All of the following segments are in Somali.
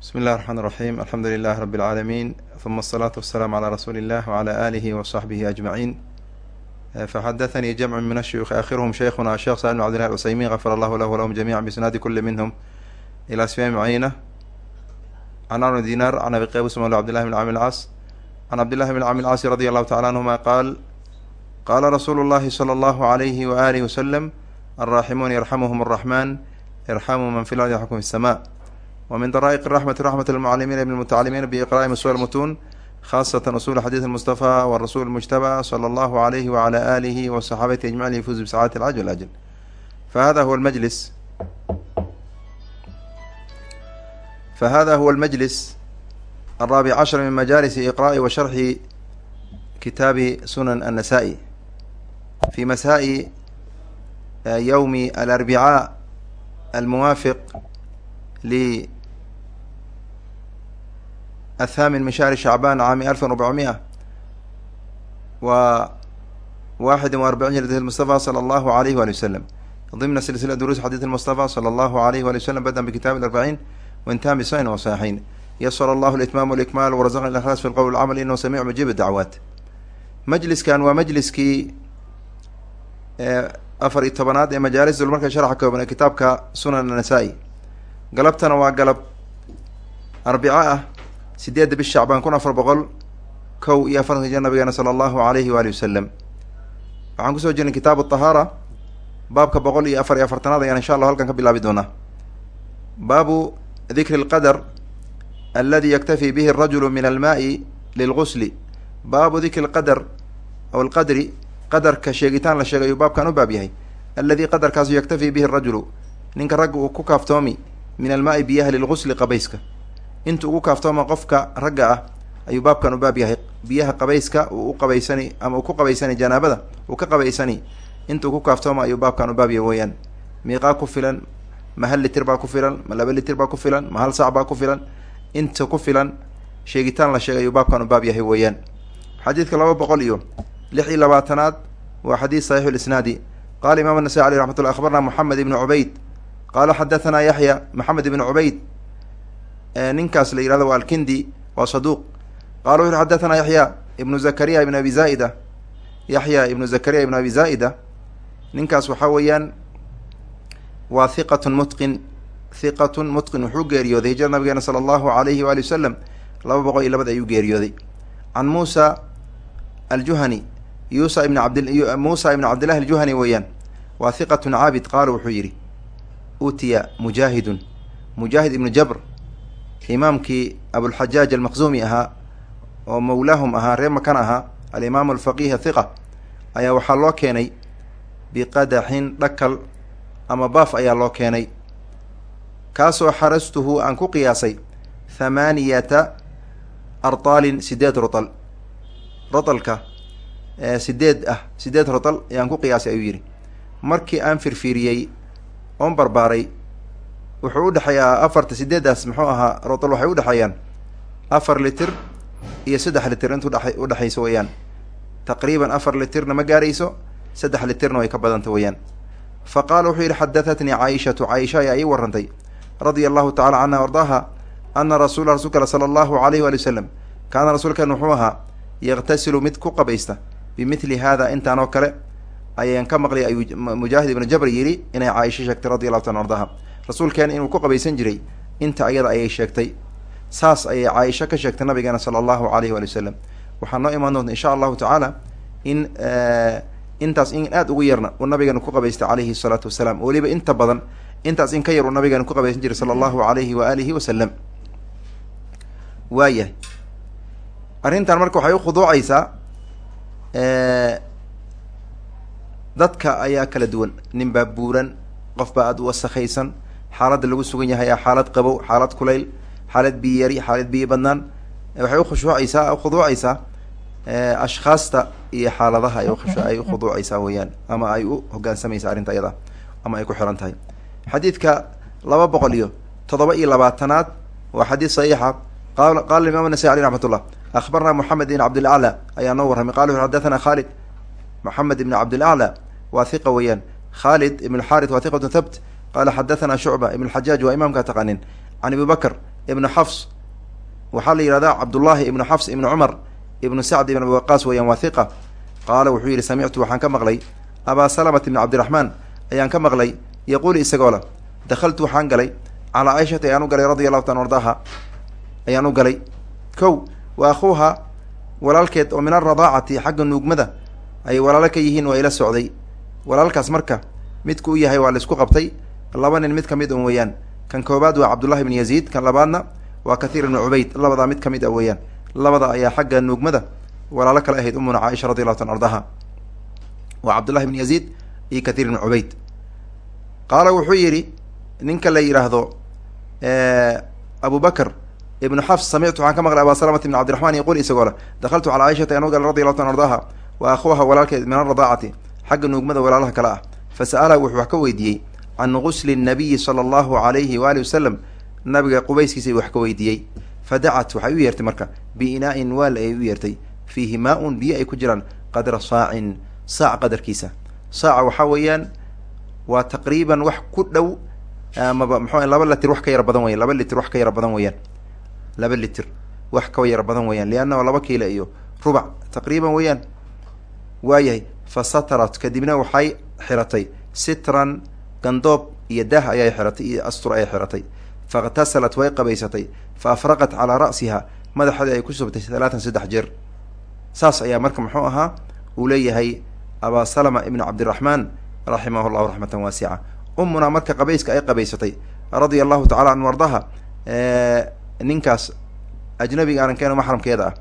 بsم الlh الرحمن الرحيم الحمdu لله رب العاalمين ثم الصلاة والسلام على رsuuل الlh وعلى آله وصحبه أجمعين فxdثnي جمع من الشhyوخ آخرهم شhيkhنا الشhيخ سالم بن عبدالله العثيمين غفر الله له ولهم جميعا بإسناad كل منهم إلى سفyان معينة عن عمر دينار عن أبي qيبس مولى عبد الله بن عامر العاص عن عبد الله بن عامر العاص رضي الله تعالى عنهما قال qال رsuل الlhi صلى الله عليه وآله وسلم الراحمون يرحمهم الرحمن ارحموا من في الأرض يرحمكم في السماء ومن darائق الرحمة رحمة المعلمين بالمتعلمين بإقراء أصول المتون خاصة أصول حديث المصطفى والرسول المجتبى صلى الله عليه وعلى آله وصحابته أجمعين يفوز بسعادة العجل والأجل فهذا هو المجلس فهذا هو المجلس الرابع عشر من مجالس إقراء وشرح كتاب سنن النسائي في مساء يوم الأربعاء الموافق ل athaamin min shahri shacbaan caami alfan arbacmiya waa waxid wa arbaciin hijrat mustafa sala allahu alayh wali wasalam dimna silsila duruus xadiid mustafa sala allahu alayh wali wasalam badan bikitabi arbaciin waintaha bisain wa saxiixayn yasar allahu litmaam walikmaal warazaqna alakhlas fi lqowl alcamal inahu samiicu mujiib dacwaat majliskan waa majliskii afar iyo tobanaad ee majaalis dulmarka sharxa kooban ee kitaabka sunan anasa-i galabtana waa galab arbico ah sideedda bish shacbaan kun afar boqol kow iyo afartanka jir nabigeena sala allahu alayhi waali wasalam waxaan ku soo jirnay kitaabu tahaara baabka boqol iyo afar iyo afartanaad ayaan insha allah halkan ka bilaabi doonaa. Baabu dikri lqadar aladi yaktafi bihi arajulu min almaai lilgusli baabu dikri lqadar aw alqadri qadarka sheegitaan la sheegay ayuu baabkan u baab yahay. Alladii qadarkaasu yaktafi bihi arajulu ninka ragga uu ku kaaftoomi min almaai biyaha lilgusli qabayska inta ugu kaaftooma qofka ragga ah ayuu baabkan u baab yahay. Biyaha qabayska uu u qabaysani ama uu ku qabaysani janaabada uu ka qabaysani inta uu kaaftooma ayuu baabkan u baab yahay weeyaan miiqaa ku filan ma hal litir baa ku filan ma laba litir baa ku filan ma hal saac baa ku filan inta ku filan sheegitaan la sheegay ayuu baabkan u baab yahay weeyaan xadiidka laba boqol iyo lix iyo labaatanaad waa xadiid saxiixu lisnaadi. Qala imam anasai aleyh raxmat ullah akhbarna moxamed ibnu cubayd. Qaala xadathana yaxya maxamed ibnu cubayd ninkaas la yihahdo waa alkindi waa saduuq qala wuxu xadathana yaxya ibnu zakariya ibn abi zaida yaxya ibnu zakariya ibnu abi zaida ninkaas waxaa weeyaan waa hiqatun mutqin hiqatun mutqin. Wuxuu geeriyooday hijra nabigeena sala allahu alayhi waali wasalam laba boqol iyo labad ayuu geeriyooday. Can muusa aljuhani yusa ibn abd muusa ibn cabdillahi aljuhani weeyaan waa hiqatun caabid qaala wuxuu yidhi. Utiya mujaahidun. Mujaahid ibnu jabr imaamkii abulxajaaj almaqzuumi ahaa oo mawlaahum ahaa reer makan ahaa alimaamu alfaqiih hiqa ayaa waxaa loo keenay biqadaxin dhakal ama baaf ayaa loo keenay. Kaasoo xarastuhu aan ku qiyaasay thamaaniyata artaalin sideed rotal. Rotalka sideed ah sideed rotal ayaan ku qiyaasay ayuu yidhi. Markii aan firfiiriyey oon barbaaray wuxuu u dhexeeyaa afarta sideeddaas muxuu ahaa rotal waxay udhexeeyaan afar litir iyo saddex litir intu dha udhexayso weeyaan taqriiban afar litirna ma gaarayso saddex litirna way ka badanta weeyaan fa qaala wuxuu yidhi xadahatnii caaishatu. Caaisha ayaa ii warrantay radia allahu tacala canha ardaaha ana rasuula rasulka al sala allahu alayh waali wasalam kaana rasuulkan wuxuu ahaa yaktasilu mid ku qabaysta bimithli hada intaan oo kale. Ayaan ka maqlay ayuu mujaahid ibnu jabr yidhi inay caaisha sheegtay radi allahu taala ardaha rasuulkeena inuu ku qabaysan jiray inta ayada ayay sheegtay. Saas ayay caaisha ka sheegtay nabigeena sala allahu alayh waali wasalam waxaa noo imaan doonta insha allahu tacaala in intaas in aada ugu yarna uu nabigeena ku qabaystay calayhi salaatu wasalaam weliba inta badan intaas in ka yar uu nabigeena ku qabaysan jiray sala allahu alayhi wa alihi wasalam waayahay. Arrintan marka waxay ukhuduucaysaa dadka ayaa kala duwan. Nin baa buuran qof baa aada u wasakhaysan xaaladda lagu sugan yahay xaalad qabow xaalad kulayl xaalad biyo yari xaalad biyo badnaan waxay ukhushuucaysaa ukhuduucaysaa ashkhaasta iyo xaaladaha ay ukhuduucaysaa weeyaan ama ay u hogaansamaysa arrinta ayada ama ay ku xiran tahay. Xadiidka laba boqol iyo toddoba iyo labaatanaad waa xadiid saxiixa. Qala qala imam anasai aleyh raxmat ullah akhbarna moxamed ibn cabdilacla ayaa noo warramay. Qala wuxu xadathana khalid moxamed ibn cabdilacla waa hiqa weeyaan. Khalid ibn xarit waa hiqatu thabt qala xadathana shucba ibn xajaaj waa imaamka taqanin can abi bakr xafs waxaa la yihahdaa cabdullaahi ibnu xafs ibnu cumar ibnu sacd ibn abi waqaas weeyaan waa hiqa qaala wuxuu yidhi samictu waxaan ka maqlay abaa salamata ibni cabdiraxmaan ayaan ka maqlay yaquulu isagoo la dakhaltu waxaan galay calaa cayshata ayaan u galay radi allahu ta an ardaaha ayaan u galay kow wa akhuuha walaalkeed oo min alradaacati xagga nuugmada ay walaalo ka yihiin waa ila socday walaalkaas marka midku u yahay waa la isku qabtay laba nin mid ka mid un weeyaan. Kan koobaad waa cabdullahi ibn yaziid kan labaadna waa kathiir ibnu cubayd. Labadaa mid ka mid a weeyaan. Labada ayaa xagga nuugmada walaalo kale ahayd umuna caaisha radi allahu ta an ardaha waa cabdullahi ibn yaziid iyo kathiir ibnu cubayd. Qaala wuxuu yidhi ninka la yidhaahdo abu bakr ibnu xafs samictu waxaan ka maqlay aba salamata ibn cabdiraxman yaqul isagoo le dakhaltu calaa cayshata an gal radi allahu ta an ardaha wa akhuuha walaalkeed min alradaacati xagga nuugmada walaalaha kale ah. Fa sa'alaha wuxuu wax ka weydiiyey can gusli nabiyi sala allahu alayhi waali wasalam nabiga qubayskiisa wax ka weydiiyey. Fa dacat waxay u yeertay marka biinaa-in waal ay u yeertay. Fiihi maa-un biyo ay ku jiraan qadra saacin saac qadarkiisa. Saaca waxaa weeyaan waa taqriiban wax ku dhow amaba muxuu laba litir wax ka yara badan weyan laba litir wax ka yara badan weeyaan. Laba litir wax ka yara badan weeyaan liannahu laba kiila iyo rubac. Taqriiban weeyaan waayahay fa satarat kadibna waxay xiratay sitran gandoob iyo daah ayay xiratay iyo astur ayay xiratay. Faاktasalat way qabaysatay fa afraqat calaa ra'siha madaxeeda ay ku subtay talaatan saddex jeer. Saas ayaa marka muxuu ahaa uu leeyahay abaa salama ibnu cabdiraxmaan raximah llahu raxmatan waasica. Umunaa marka qabayska ay qabaysatay radia allahu tacala anhu ardaha ninkaas ajnabiga aanan keeno maxramkeeda ah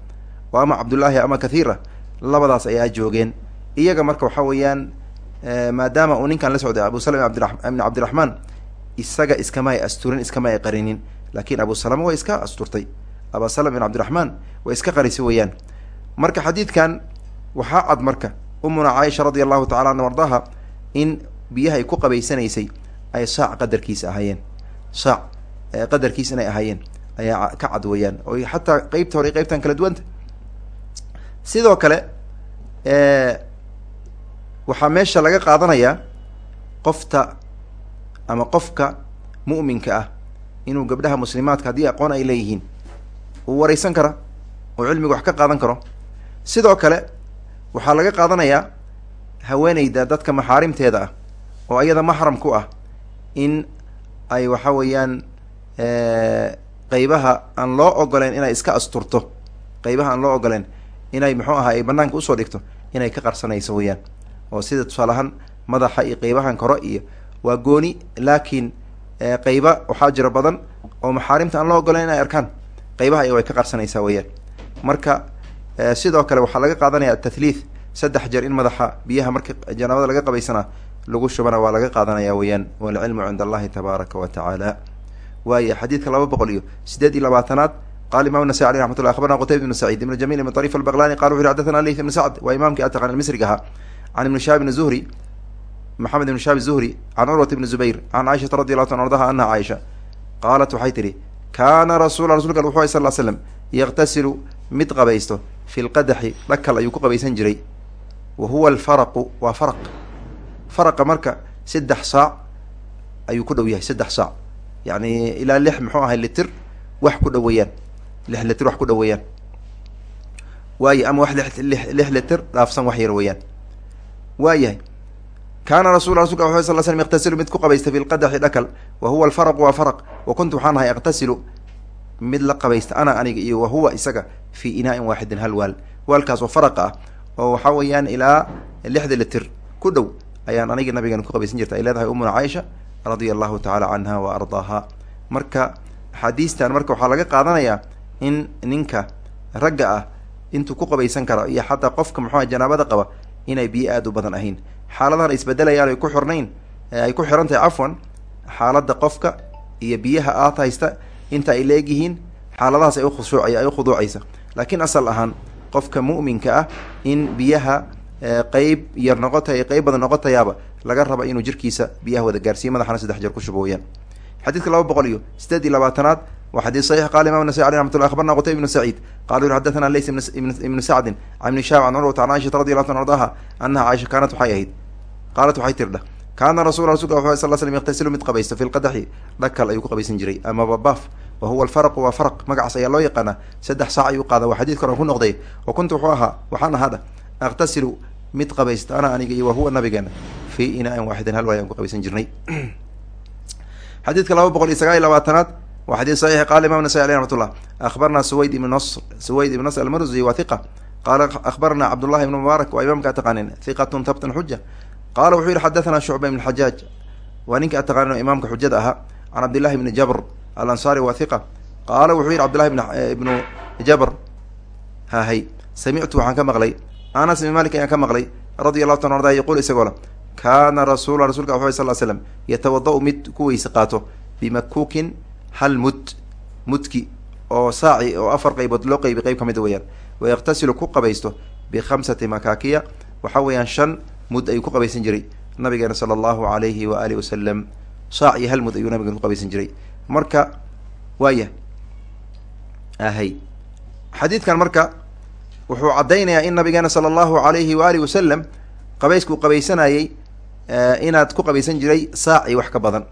oo ama cabdullaahi ama kathiira labadaas ayaa joogeen. Iyaga marka waxaa weeyaan maadaama uu ninkan la socday abu salama ibn cabdiraxmaan isaga iskama ay asturin iskama ay qarinin. Laakiin abu salama way iska asturtay. Aba salama ibn cabdiraxmaan way iska qarisay weeyaan. Marka xadiidkan waxaa cad marka. Umuna caaisha radia allahu tacala anhu ardaha in biyaha ay ku qabaysanaysay ay saac qadarkiisa ahaayeen. Saac qadarkiis inay ahaayeen ayaa ka cad weeyaan. Oo xataa qeybta hore qeybtan kala duwanta. Sidoo kale waxaa meesha laga qaadanayaa qofta ama qofka mu'minka ah inuu gabdhaha muslimaadka haddii aqoon ay leeyihiin uu wareysan kara oo cilmiga wax ka qaadan karo. Sidoo kale waxaa laga qaadanayaa haweeneyda dadka maxaarimteeda ah oo ayada maxram ku ah in ay waxa weeyaan qeybaha aan loo ogoleen inay iska asturto qeybaha aan loo ogoleen inay muxuu ahaa ay banaanka u soo dhigto inay ka qarsanayso weeyaan oo sida tusaale ahaan madaxa iyo qeybahan koro iyo waa gooni laakiin qeyba waxaa jira badan oo maxaarimta aan loo ogoleen inay arkaan. Qeybaha iyo way ka qarsanaysaa weeyaan. Marka sidoo kale waxaa laga qaadanaya atathliith saddex jeer in madaxa biyaha marka janaabada laga qabaysanaa lagu shubana waa laga qaadanaya weeyaan. Walcilmu cinda allahi tabaaraka wa tacaala. Waaya xadiidka laba boqol iyo sideed iyo labaatanaad qala imam nasai aleh raxmat llah abarna qutayb ibnu saciid ibnu jamil ibn طarif albaqlani qala wuxu xaddathana leyth ibnu sacd. Waa imaamkii ataqan misriga ahaa can ibni shahab ibni zuhri maxamed ibn shahab zuhri can curwat ibni zubayr can caaishata radi allahu ta ardaha anaha caaisha qaalat waxay tidhi kaana rasula rasulka wuxu sal l slam yaqtasilu mid qabaysto fi lqadaxi dhakal ayuu ku qabaysan jiray wa huwa alfaraqu waa faraq faraqa marka saddex saac ayuu ku dhow yahay saddex saac yani ilaa lix muxuu ahay litir wax ku dhow weeyaan lix litir wax ku dhow weeyaan waaye ama wax lix litir dhaafsan wax yar weeyaan waayahay. Kaana rasul rasulka wa sal slm yaqtasilu mid ku qabaysta fi lqadaxi dhakal wa huwa alfaraqu waa faraq. Wa kuntu waxaan ahay aqtasilu mid la qabaysta ana aniga iyo wahuwa isaga fii inaa-in waaxidin hal waal. Waalkaas oo faraqa ah oo waxaa weeyaan ilaa lixda litir ku dhow ayaan aniga nabigan ku qabaysan jirta ay leedahay umuna caaisha radia allahu tacaala canha wa ardaaha marka axaadiistan marka waxaa laga qaadanayaa in ninka ragga ah intuu ku qabaysan karo iyo xataa qofka muxuuha janaabada qaba inay biyo aada u badan ahayn. Xaaladahan isbedelayaan ay ku xirnayn ay ku xiran tahay cafwan xaaladda qofka iyo biyaha aad haysta inta ay leeg yihiin xaaladahaas ay ukhushuucay ay ukhuduucaysa laakiin asal ahaan qofka mu'minka ah in biyaha qeyb yar noqotay qeyb badan noqotayaaba laga raba inuu jirkiisa biyaha wada gaarsiiyo. Madaxana saddex jeer ku shubo weyaan xadiidka laba boqol iyo sideed iyo labaatanaad xadiis saxiix qala imam nasai aleh raxmat llah abarna qutayb ibnu saciid qala ui xadathana leys ibnu sacdin can ibni shahab can curwata can caaishata radi allahu ta ardaha anaha caaisha kaanat waxay ahayd qaalat waxay tirdha kaana rasul rasulka wa sal slm yaqtasilu mid qabaysta fi lqadaxi dhakal ayuu ku qabaysan jiray amaba baaf wa huwa alfaraqu waa faraq magacaas ayaa loo yaqaanaa saddex saac ayuu qaada waa xadiidka oran ku noqday wa kuntu wuxuu ahaa waxaan ahaadha aqtasilu mid qabaysta ana aniga iyo wa huwa nabigeena fii inaa-in hal waay aan jirnay waa xadiid saxiix qaala imam nasai aleh raxmat ullah akhbarna suwayd ibn nasr suwayd ibn nasr almarzi waa hiqa qaala akhbarna cabdullahi ibn mubaarak waa imaamka ataqaanin hiqatun tabtan xuja qaala wuxuu yihi xadathana shucba ibn xajaaj waa ninka ataqaanin oo imaamka xujada ahaa can cabdillahi ibni jabr alansaari waa hiqa qaala wuxuu yihi cabdillahi ibnu jabr. Hahay samictu waxaan ka maqlay. Anas ibn malik ayaan ka maqlay. Radia allahu ta arda yaquul isagoo la kaana rasuula rasulka wuxu sal slam yatawada-u mid ku weyse qaato bimakuukin hal mud mudki oo saaci oo afar qaybood loo qeybi qeyb ka mida weyaan wayaqtasilu ku qabaysto bikhamsati makaakiya. Waxa weeyaan shan mud ayuu ku qabaysan jiray. Nabigeena sala allahu alayhi wa alihi wasalam saac hal mud ayuu nabigeena ku qabaysan jiray. Marka waaya ahay xadiidkan marka wuxuu caddaynayaa in nabigeena sala allahu alayhi wa alihi wasalam qabayskuu qabaysanayey inaad ku qabaysan jiray saac iyo wax ka badan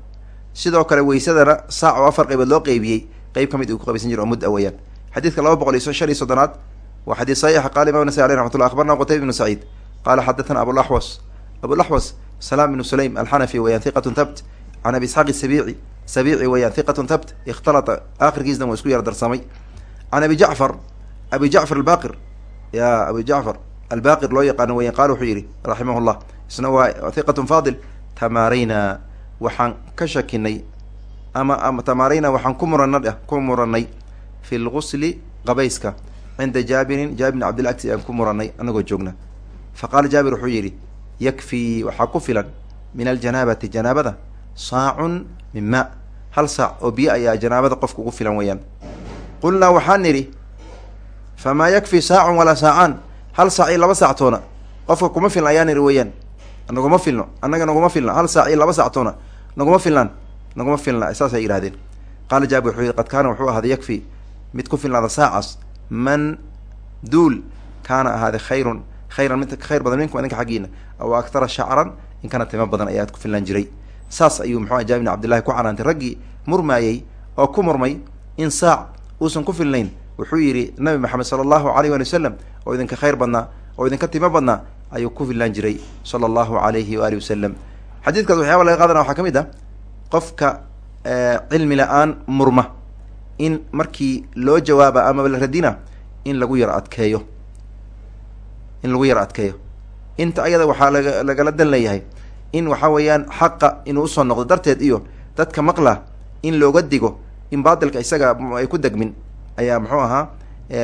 sidoo kale weysadana saac oo afar qaybood loo qeybiyey qeyb ka mid uu ku qabaysan jiray oo mud a weyaan xadiidka laba boqol iyo shan iyo soddonaad waa xadiid saxiixa qala imam nasai aleh raxmat llah akhbarna qutayb ibnu saciid qaala xadathana abulaxwas abulaxwas salaam ibnu sulaym alxanafi weyaan hiqatun thabt. Can abi isxaaq sabiici sabiici weyaan hiqatun thabt ikhtalata aakhirkiisna waa isku yar darsamay can abi jacfar abi jacfar albaqir ya abi jacfar albaqir loo yaqaano weyan qaala wuxuu yihi raximah llah isna waa hiqatun faadil tamaarayna waxaan ka shakinay ama ama tamaarayna waxaan ku murana ku muranay fi lgusli qabayska cinda jaabirin jaabir bn cabdillah agti aan ku muranay anagoo joogna. Fa qaala jaabir wuxuu yidhi yakfii waxaa ku filan min aljanaabati janaabada saacun min maa hal saac oo biyo ayaa janaabada qofka ugu filan weeyaan. Qulnaa waxaan nidhi famaa yakfi saacun walaa saacaan. Hal saac iyo laba saactoona qofka kuma filna ayaan nidhi weeyaan naguma filno. Annaga naguma filna. Hal saac iyo laba saactoona. Naguma filnaan. Naguma filna. Saasay yidhahdeen qaala jaabir wuxuu yihi qad kaana wuxuu ahaaday yakfi. Mid ku filnaada saacaas man duul kaana ahaaday khayrun. Khayran mid khayr badan minkum idinka xaggiina aw aktara shacran in kana timo badan ayaad ku filnaan jiray. Saas ayuu muxuu jaabir bin cabdillahi ku canaantay. Raggii murmaayey oo ku murmay in saac uusan ku filnayn wuxuu yidhi nabi maxamed sala allahu alayh wali wasalam oo idinka khayr badnaa oo idinka timo badnaa ayuu ku filnaan jiray sala allahu alayhi waalihi wasalam xadiidkaas waxyaaba laga qaadana waxaa ka mid ah qofka cilmi la'aan murma in markii loo jawaaba amaba la radina in lagu yar adkeeyo. In lagu yar adkeeyo. Inta ayada waxaa laga lagala dan leeyahay in waxa weeyaan xaqa inuu u soo noqdo darteed iyo dadka maqla in looga digo in baatilka isaga ay ku degmin ayaa muxuu ahaa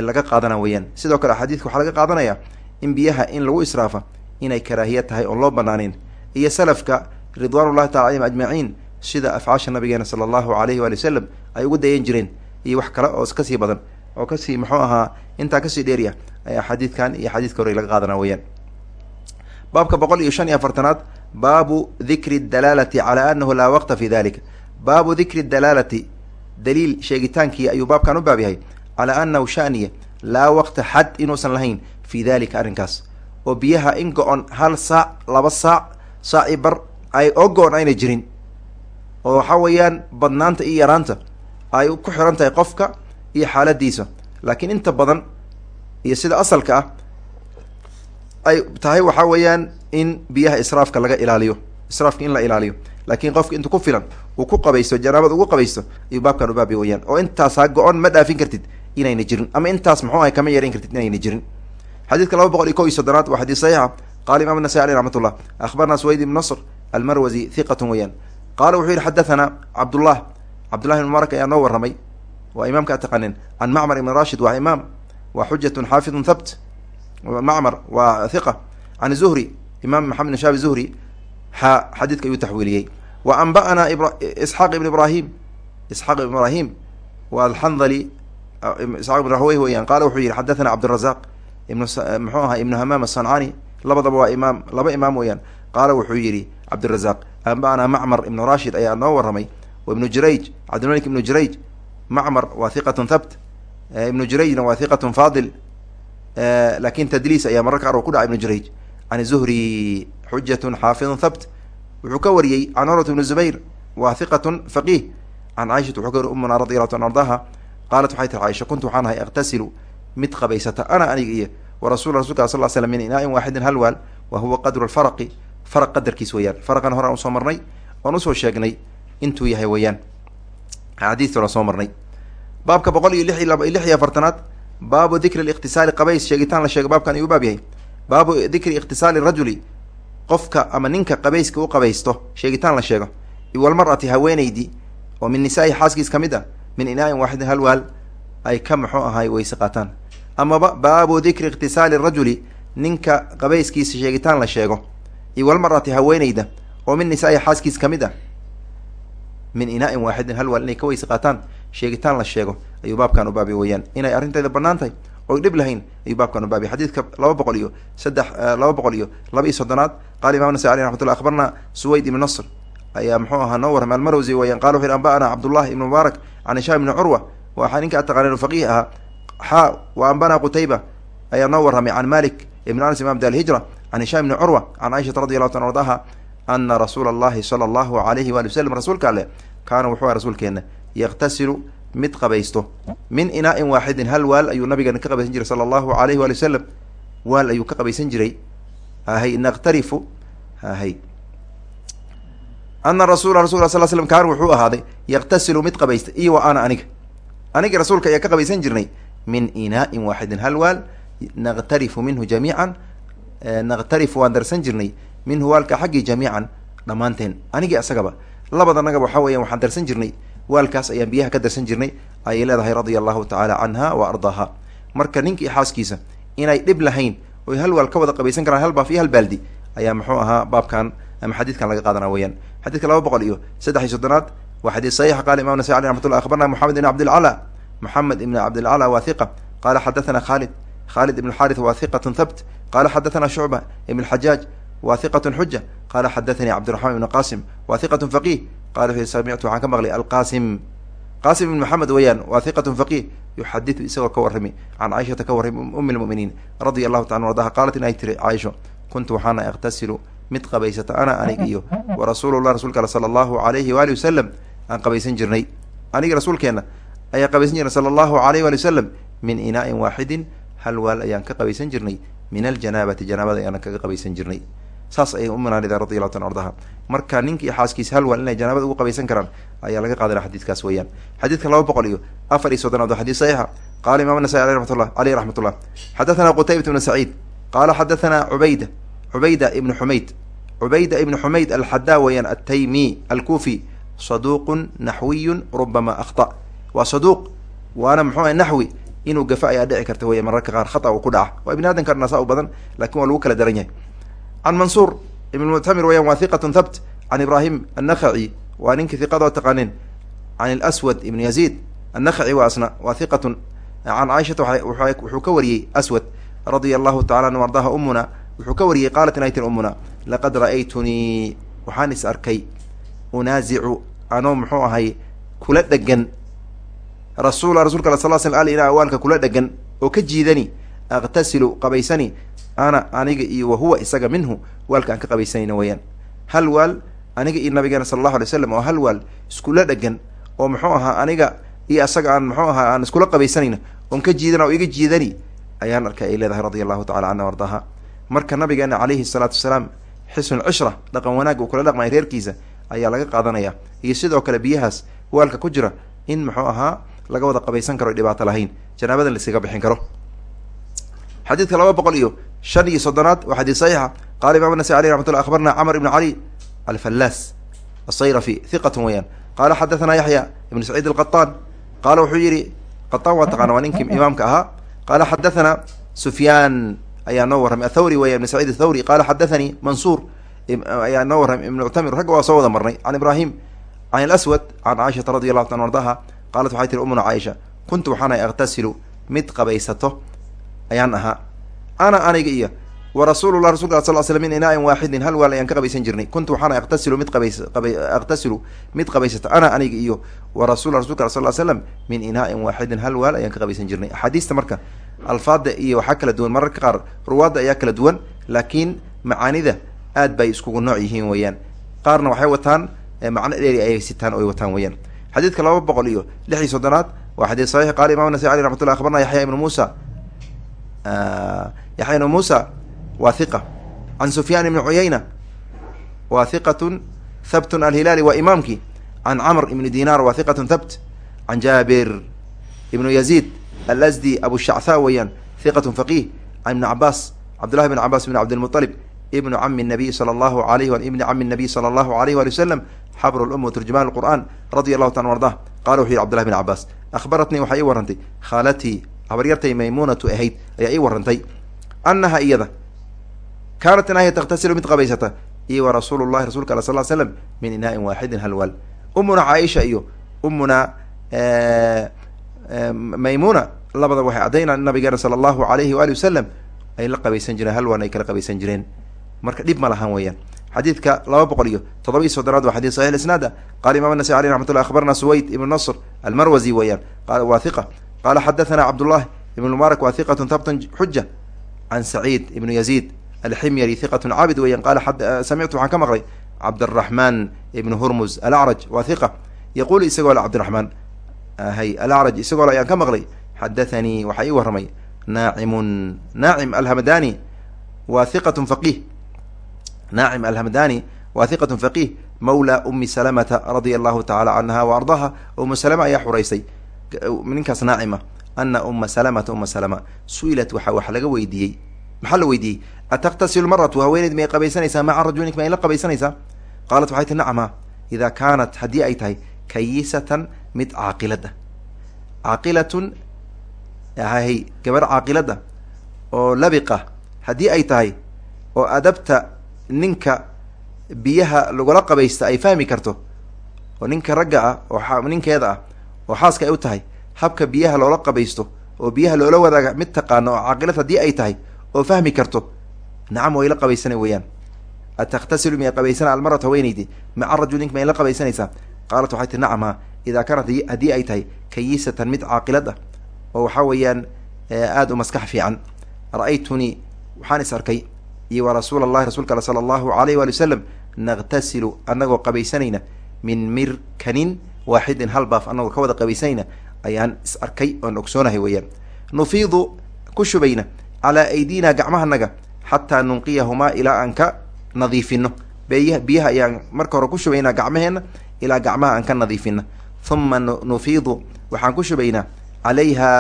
laga qaadana weeyaan. Sidoo kale xadiidka waxaa laga qaadanaya in biyaha in lagu israafa inay karaahiya tahay oon loo banaaneyn iyo salafka ridwaan ullahi tacala alayhim ajmaciin sida afcaasha nabigeena sala allahu alayhi waali wasalam ay ugu dayan jireen. Iyo wax kale oo ka sii badan oo ka sii muxuu ahaa intaa ka sii dheeriya ayaa xadiidkan iyo xadiidka hore laga qaadana weeyaan. Baabka boqol iyo shan iyo afartanaad baabu dikri dalaalati calaa anahu laa waqta fi dalika baabu dikri dalaalati daliil sheegitaankii ayuu baabkan u baab yahay. Calaa anahu shaniya laa waqta xad inuusan lahayn fi dalika arrinkaas. Oo biyaha in go-on hal saac laba saac saaci bar ay oo go-on ayna jirin. Oo waxa weeyaan badnaanta iyo yaraanta ay ku xiran tahay qofka iyo xaaladiisa laakiin inta badan iyo sida asalka ah ay tahay waxa weeyaan in biyaha israafka laga ilaaliyo israafka in la ilaaliyo. Laakiin qofka intu ku filan uu ku qabaysto janaabada ugu qabaysto ayuu baabkan u baabi weyaan oo intaas ha go-on ma dhaafin kartid inayna jirin. Ama intaas muxuu ahay kama yareyn kartid inayna jirin xadiidka laba boqol iyo ko iyo soddonaad waa xadiis saxiixa qaala imam nasai aleh raxmat ullah akhbarna suwayd ibn nasr almarwazi hiqatun weeyaan. Qaala wuxuu yihi xadathana cabdullah cabdullahi ibn mubarak ayaa noo warramay. Waa imaamka a taqanin can macmar ibn rashid waa imaam waa xujatun xaafidun thabt. Macmar waa hiqa can zuhri imaam maxamed shaabi zuhri xa xadiidka ayuu taxwiiliyey. Wa anba'ana isxaaq ibn ibrahim isxaaq ibn ibrahim waa alxandali isxaq ibn rahwey weeyaan. Qaala wuxuu yihi xadathana cabdirazaq muxuu ahaa ibnu hamaam asancaani labadaba waa imaam laba imaam weeyaan. Qaala wuxuu yihi cabdirazaq anba'ana macmar ibnu rashid ayaa noo warramay. Wa ibnu jurayj cabdilmalik ibnu jurayj macmar waa hiqatun thabt. Ibnu jurayjna waa hiqatun faadil. Lakin tadliis ayaa mararka qaar ku dhaca ibnu jurayj. Can zuhri xujatun xaafidun thabt. Wuxuu ka wariyey can curwat ibnu zubayr waa hiqatun faqih can caaishata wuxuu ka wari umuna radi allahu ta an ardaha. Qaalat waxay tiri caaisha kuntu waxaan ahay aqtasilu mid qabaysata. Ana aniga iyo wa rasul rasulka sal slam min inaain waaxidin halwaal wa huwa qadru lfaraqi faraq qadarkiis weeyaan. Faraqan hore aan u soo marnay oon u soo sheegnay intuu yahay weeyaan. Axaadiista oan soo marnay. Baabka boqol iyo lix iyo afartanaad baabu dikri liqtisaali qabays. Sheegitaan la sheego baabkan ayuu baab yahay. Baabu dikri ikhtisaali rajuli qofka ama ninka qabayska u qabaysto sheegitaan la sheego. Iwalmar'ati haweenaydii oo min nisaai xaaskiis ka mid ah min inaain waaxidin halwaal ay ka muxuu ahay weyse qaataan amaba baabu dikri ikhtisaali rajuli ninka qabayskiisa sheegitaan la sheego. Iwalmar'ati haweenayda oo min nisaai xaaskiis ka mid ah. Min inaain waaxidin halwaal inay ka weyse qaataan sheegitaan la sheego. Ayuu baabkan u baabay weeyaan. Inay arrinteeda bannaan tahay oy dhib lahayn ayuu baabkan u baabay xadiidka laba boqol iyo saddex laba boqol iyo laba iyo soddonaad qaala imam nasai aleh raxmatullah akhbarna suwayd ibn nasr ayaa muxuu ahaa noo warramay almarwsi weeyaan qala wuxu yhi anba'ana cabdullahi ibn mubaarak can hishaam ibni curwa waxaa ninka ataqaaneen faqiih ahaa xaa wa anbana qutayba ayaa noo warramay can malik ibn anas imam da alhijra can hishaam ibni curwa can caaishata radi allahu ta ardaha ana rasuula allahi sala allahu alayhi waali wasalam rasuulka alleh kaana wuxuu aha rasuulkeena yaqtasilu mid qabaysto. Min inaain waaxidin hal waal ayuu nabigeena ka qabaysan jiray sala allahu alayhi waali wasalam waal ayuu ka qabaysan jiray. Hahay naqtarifu hahay ana rasula rasul sal slam kaana wuxuu ahaaday yaqtasilu mid qabaysta. Iyo wa ana aniga. Aniga rasuulka ayaa ka qabaysan jirnay min inaain waaxidin hal waal? Naqtarifu minhu jamiican. Naqtarifu waan darsan jirnay. Minhu waalka xaggii jamiican dhammaanteen. Anigii asagaba. Labadanagaba waxaa weeyaan waxaan darsan jirnay. Waalkaas ayaan biyaha ka darsan jirnay ayay leedahay radia allahu tacaala canha wa ardaaha marka ninkii xaaskiisa inay dhib lahayn oy hal waal ka wada qabaysan karaan hal baaf iyo hal baaldi ayaa muxuu ahaa baabkan ama xadiidkan laga qaadana weyaan xadidka laba boqol iyo saddex iyo soddonaad waa xadiid saxiix qala imam nasai aleh raxmat llah akhbarna moxamed ibn cabdilcala moxamed ibn cabdilcala waa hiqa qala xadathana khalid. Khalid ibn xarith waa hiqatun thabt. Qala xadathana shucba ibn xajaaj wa hiqat xuja qala xadathanii cabdiraxmaan ibn qasim wa hiqat faqih. Qala samictu waxaan ka maqlay alqasim. Qasim ibn maxamed weeyaan waa hiqatun faqih. Yuxaditu isagoo ka warrami. Can caaishata ka warrami umi lmuminiin radia allahu taala ardaha qaalat in ay tiri caaisho kuntu waxaana aqtasilu mid qabaysata ana anig iyo wa rasuulullah rasuulka al sala allahu alayhi waali wasalam ayaa qabaysan jirnay sala allahu alayh waali wasalam min inaain waaxidin hal waal ayaan ka qabaysan jirnay min aljanaabati janaabada ayaan kaga qabaysan jirnay. Saas ayay umanaalida radi allahu taala ardaha. Marka ninkii xaaskiisa hal waal inay janaabada ugu qabaysan karaan ayaa laga qaadana xadiidkaas weeyaan. Xadiidka laba boqol iyo afar iyo soddonaad waa xadiis saxiixa. Qala imam nasai aleh ramatullah aleyh raxmat ullah xadathana qutaybat ibnu saciid. Qala xadathana cubayda cubayda ibnu xumayd cubayda ibnu xumayd alxadaa weeyaan altaymi alkufi saduuqun naxwiyun rubama akhta waa saduuq waana muxuu ah naxwi inuu gafa ayaa dhici karta weya mararka qaar khata uu ku dhaca. Waa ibni aadamka nasaa u badan laakiin waa lagu kala daran yahay. Can mansuur ibn muctamir weyan waa hiqatun thabt can ibrahim annakhaci waa ninkii hiqadoo taqaanin can lswad ibn yaziid annakhaci waa asna waa hiqatun can caaishata wuxuu ka wariyey aswad radia allahu tacala an ardaha umuna wuxuu ka wariyey qaalat inay tir umuna laqad ra'aytunii waxaan is arkay unaazicu anoo muxuu ahay kula dhegan rasuula rasulka al sal sl al ina awaalka kula dhegan oo ka jiidani aqtasilu qabaysani ana aniga iyo wahuwa isaga minhu waalka aan ka qabaysanayna weeyaan. Hal waal aniga iyo nabigeena sala allahu alay slam oo hal waal iskula dhegan oo muxuu ahaa aniga iyo isaga aan muxuu ahaa aan iskula qabaysanayna oon ka jiidana oo iga jiidani ayaan arkay ay leedahay radia allahu tacala canha ardaha marka nabigeena calayhi salaatu wasalaam xisnu lcishra dhaqan wanaagga uu kula dhaqmaya reerkiisa ayaa laga qaadanaya. Iyo sidoo kale biyahaas waalka ku jira in muxuu ahaa laga wada qabaysan karo dhibaato lahayn. Janaabadan laiskaga bixin karo. Xadiidka laba boqol iyo shan iyo soddonaad waa xadiid saxiixa. Qala imam nasai aleh raxmat llah akhbarna camr cali alfallaas asayrafi hiqatun weyaan qala xadathana yaxya ibn saciid alqaطaan qaala wuxuu yihi qaطaan waa taqana waa ninkii imaamka ahaa. Qala xadathana sufyaan ayaa noo warramay. Athawri weya ibn saciid athawri qala xadathanii mansuur ayaa noo warramay. Ibn muctamir ragga waa soo wada marnay. Can ibrahim can aswad can caaishata radi allahu ta ardaha qaalat waxay tiri umuna caaisha kuntu waxaana aqtasilu mid qabaysato ayaan ahaa. Ana aniga iyo wa rasuulullah rasulka sal sl min inaain waaxidin hal waal ayaan ka qabaysan jirnay. Kuntu waxaana aqtasilu mid qabays aqtasilu mid qabaysato. Ana aniga iyo wa rasul rasulka sal slam min inaain waaxidin hal waal ayaan ka qabaysan jirnay. Axaadiista marka alfaada iyo waxaa kala duwan mararka qaar ruwaadda ayaa kala duwan laakiin macaanida aad bay iskugu nooc yihiin weeyaan. Qaarna waxay wataan macno dheeri ayay sitaan oy wataan weeyaan xadiidka laba boqol iyo lix iyo soddonaad waa xadiid saxiix. Qaala imam nasai aley raxmat llah akhbarna yaxya ibnu muusa. Yaxya ibnu muusa waa hiqa can sufyaan ibni cuyayna waa hiqatun thabtun alhilaali waa imaamkii. Can camr ibni dinar waa hiqatun thabt. Can jaabir ibnu yaziid alasdi abushacthaa weeyaan hiqatun faqih can ibni cabaas cabdullahi bn cabaas bn cabdilmuطalib ibnu cami nabiy sala allahu alayh ibni cami nabiy sala allahu alayh wali wasalam xabru lum turjuman qur'an radia allahu taala ardah. Qala wuxuu yihi cbdullahi bn cabaas akhbaratnii waxaa ii warrantay khaalatii habaryartay maymuunatu ahayd ayaa ii warrantay. Annaha iyada kaanat inahay takhtasilu mid qabaysata iyo wa rasuulu llahi rasulka ala sal slam min inaain waaxidin halwaal umuna caaisha iyo umuna maymuna labada waxay caddaynaan nabigeena sala allahu alayhi waali wasalam ay la qabaysan jireen halwan ay kala qabaysan jireen marka dhib ma lahan weeyaan. Xadiidka laba boqol iyo toddoba iyo soddonaad waa xadid saxix isnaada qala imam nasai aleh raxmat llah akhbarna suwayd ibnu nasr almarwazi weeyaan. Waa hiqa qala xadathana cabdullahi ibn mubaarak waa hiqatun habtun xuja can saciid ibnu yaziid alximyari hiqatun caabid weeyaan. Qala samictu waxaan ka maqlay cabdaraxman ibnu hurmuz alacraj waa hiqa yaquul isagoo le cabdiraxmaan hay alacraj isagoo ayaan ka maqlay. Xadathanii waxaa ii warramay naacimun naacim alhamadani waa hiqatun faqih naacim alhamadani waa hiqatun faqih mawla umi salamata radia allahu tacala canha wa ardaha. Umu salama ayaa xuraysay ninkaas naacima ana uma salamata uma salama su'ilat waxa wax laga weydiiyey. Maxaa la weydiiyey? Ataktasilu maratu haweeneyd may qabaysanaysaa maca rajulink may la qabaysanaysaa? Qaalat waxay ti nacma idaa kaanat haddii ay tahay kayisatan mid caaqilada. Caaqilatun hay gabar caaqilada oo labiqa haddii ay tahay oo adabta ninka biyaha lagula qabaysta ay fahmi karto oo ninka ragga ah oo ninkeeda ah oo xaaska ay u tahay habka biyaha loola qabaysto oo biyaha loola wadaaga mid taqaano oo caaqilad haddii ay tahay oo fahmi karto nacam way la qabaysana weeyaan. Atakhtasilu miyay qabaysana almarat haweeneydi maca rajulink may la qabaysanaysaa qaalat waxay ti nacam ha idaa kaanat haddii ay tahay kayisatan mid caaqilad ah oo waxaa weeyaan aada u maskax fiican. Ra'aytunii waxaan is arkay iyo wa rasuula allahi rasuulka al sala allahu alayh waali wasalam naqtasilu anagoo qabaysanayna min mirkanin waaxidin hal baaf anagoo ka wada qabaysanayna ayaan is arkay oon ogsoonahay weeyaan. Nufiidu ku shubayna calaa aydina gacmahanaga xataa nunqiyahumaa ilaa aan ka nadiifino biy biyaha ayaan marka hore ku shubaynaa gacmaheena ilaa gacmaha aan ka nadiifina huma nufiidu waxaan ku shubaynaa calayha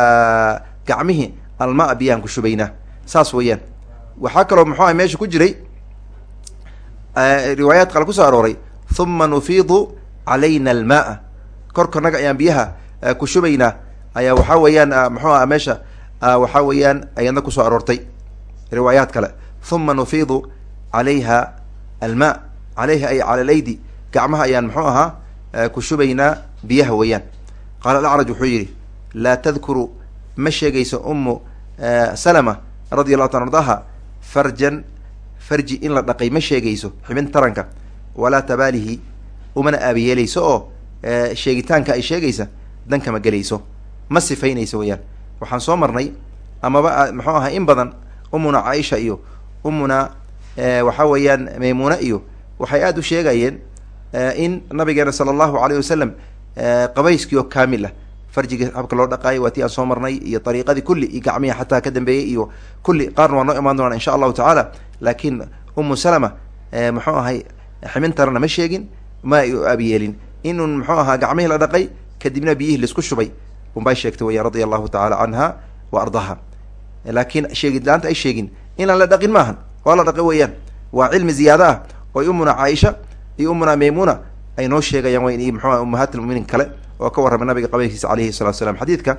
gacmihii almaa biyaan ku shubaynaa. Saas weeyaan waxaa kaloo muxuu aha meesha ku jiray riwaayaad kale ku soo arooray huma nufiidu calayna almaaa. Korkanaga ayaan biyaha ku shubaynaa. Ayaa waxaa weeyaan muxuu aha meesha waxaa weeyaan ayadna ku soo aroortay riwaayaad kale. Huma nufiidu calayha almaa calayha ay cala alaydi gacmaha ayaan muxuu ahaa ku shubaynaa biyaha weeyaan. Qaala alacraj wuxuu yidhi laa tadkuru ma sheegayso umu salama radi allahu taala ardaha farjan farji in la dhaqay ma sheegayso xibin taranka. Walaa tabaalihi umana aabiyeelayso oo sheegitaanka ay sheegaysa dankama gelayso. Ma sifaynayso weeyaan waxaan soo marnay amaba muxuu ahaa in badan umuna caaisha iyo umuna waxaa weeyaan maymuuna iyo waxay aada u sheegayeen in nabigeena sala allahu alayh wasalam qabayskii oo kaamil ah farjiga habka loo dhaqaayo waa tii aan soo marnay iyo ariiqadii kulli iyo gacmihi xataa ka dambeeyey iyo kulli qaarna waa noo imaan doonaa insha allahu tacaala. Laakiin umu salama muxuu ahay ximintarana ma sheegin ma aabiyeelin inun muxuu ahaa gacmihii la dhaqay kadibna biyihii la isku shubay. Unbay sheegtay weya radia allahu tacaala canha wa ardaha. Laakiin sheegidlaanta ay sheegin inaan la dhaqin maahan waa la dhaqi weeyaan. Waa cilmi ziyaada ah oy umuna caaisha iyo umuna maymuna ay noo sheegayaan iyo muxuu ummahaat lmuminiin kale oo ka warramay nabiga qabaykiisa alayhi salatu slam xadiidka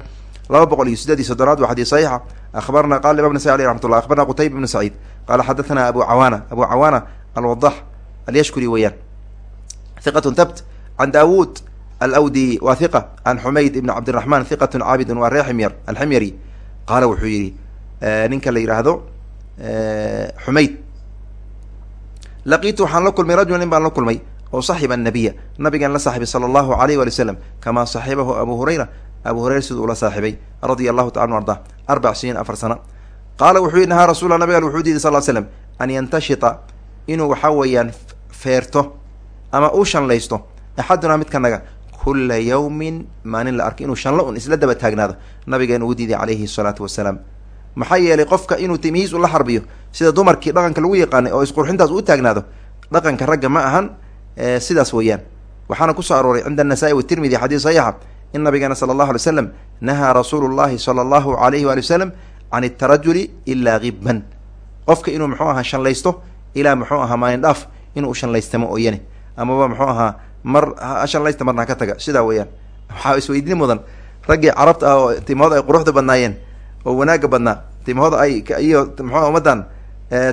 laba boqol iyo sideed iyo soddonaad waa xadiis saxiixa. Akhbarna qala imam nasai aleyh raxmat akhbarna qutayb ibnu saciid. Qala xadathana abu cawaana. Abu cawaana alwadax alyashkuri weeyaan. Hiqatun tabt can daawuud alawdi waa hiqa can xumayd ibn cabdiraxman hiqatun caabidun waa ree ximyar alximyari qaala wuxuu yihi ninka la yidhaahdo xumayd laqiitu waxaan la kulmay rajula nin baan la kulmay oo saxiba anabiya nabigan la saaxibay sala allahu alayh wali wasalam kamaa saxibahu abu hurayra. Abu hurayra siduu ula saaxibay radia allahu taala anu arda arbac siniin afar sana. Qaala wuxuu yihi nahaa rasulla nabiga wuxuu diiday sal slam an yantashita inuu waxaa weeyaan feerto ama uu shanlaysto axadunaa midkanaga kula yawmin maalin la arko inuu shanlo un isla daba taagnaado. Nabigeena uu diiday calayhi salaatu wasalaam maxaa yeelay qofka inuu timihiis ula xarbiyo sida dumarkii dhaqanka lagu yaqaanay oo isqurxintaas u taagnaado dhaqanka ragga ma ahan sidaas weeyaan. Waxaana ku soo arooray cinda anasaa'i watirmidi xadiis saxiixa. In nabigeena sala allahu alay slam nahaa rasuulu llahi sala allahu alayhi waali wasalam can itarajuli ilaa gibban qofka inuu muxuu ahaa shanlaysto ilaa muxuu ahaa maalin dhaaf inuu shanlaystamo ooyane. Amaba muxuu ahaa mar shanlaysta marna ka taga. Sidaa weeyaan. Waxaa isweydiin mudan. Raggii carabta ah oo timahooda ay quruxda badnaayeen oo wanaagga badnaa timahooda ay iyo muxua ummaddan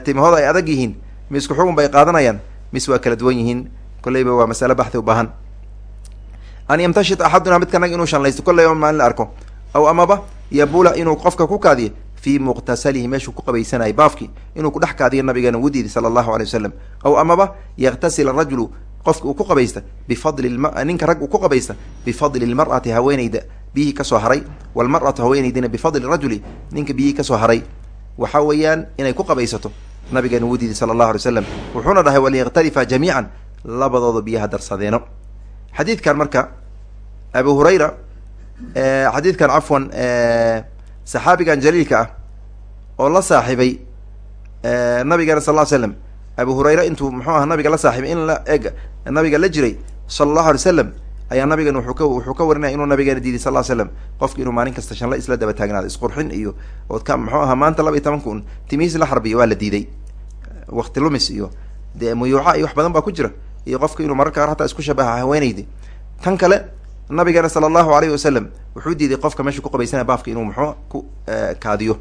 timahooda ay adag yihiin misku xugun bay qaadanayaan mis waa kala duwan yihiin kolleyba waa masale baxdi u baahan. An yamtashit axaduna midka nag inuu shanlaysto. Kolley o maalin la arko. Aw amaba yabula inuu qofka ku kaadiyo fii muqtasalihi meeshuu ku qabaysanayay baafki inuu ku dhex kaadiyo nabigeena ugu diiday sala allahu alay wasalam aw amaba yaktasil arajulu qofka uu ku qabaysta bifadli ninka rag uu ku qabaysta bifadli lmar'ati haweeneyda biyihii ka soo haray. Walmar'atu haweeneydina bifadli rajuli ninka biyihii ka soo haray. Waxa weeyaan inay ku qabaysato nabigeena ugu diiday sala allahu alay wasalam wuxuuna dhahay waliyakhtalifa jamiican labadooda biyaha darsadeeno. Xadiidkan marka abu hurayra xadiidkan cafwan saxaabigan jaliilka ah oo la saaxibay nabigeena sal ll ly slam abu hurayra intuu muxuu aha nabiga la saaxibay in la eg nabiga la jiray sala allahu alay slam ayaa nabigeena wuxuu ka warinaya inuu nabigeena diiday sal ly slam qofki inuu maalin kasta shanla isla daba taagnaado isqurxin iyo ood ka muxuu ahaa maanta laba iyo tobanka un timihiis la xarbiyo waa la diiday wakti lumis iyo dee muyuuca iyo wax badan baa ku jira iyo qofka inuu mararka qaar hataa isku shabaha haweeneydi. Tan kale nabigeena sala allahu alayhi wasalam wuxuu diiday qofka meesha ku qabaysanaya baafka inuu muxuu ku kaadiyo.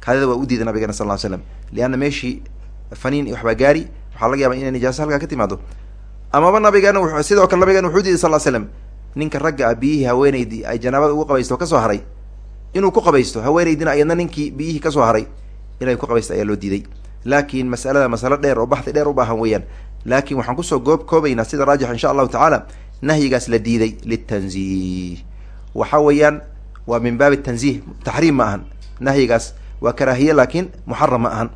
Kaadida waa u diiday nabigeena sal ly slam lianna meeshii faniin waxbaa gaari. Waxaa laga yaaba inay nijaaso halkaa ka timaado. Amaba nabigeena sidoo kale nabigeena wuxuu diiday sal ly slam ninka ragga ah biyihii haweeneydii ay janaabada ugu qabaysto ka soo haray. Inuu ku qabaysto haweeneydina ayadna ninkii biyihii ka soo haray inay ku qabaysto ayaa loo diiday. Laakiin masalada masalo dheer oo baxdi dheer u baahan weeyaan laakiin waxaan ku soo goob koobaynaa sida raajix insha allahu tacaala nahyigaas la diiday litanziih. Waxa weeyaan waa min baabi tanziih taxriim ma ahan. Nahyigaas waa karaahiye laakiin muxaram ma ahan.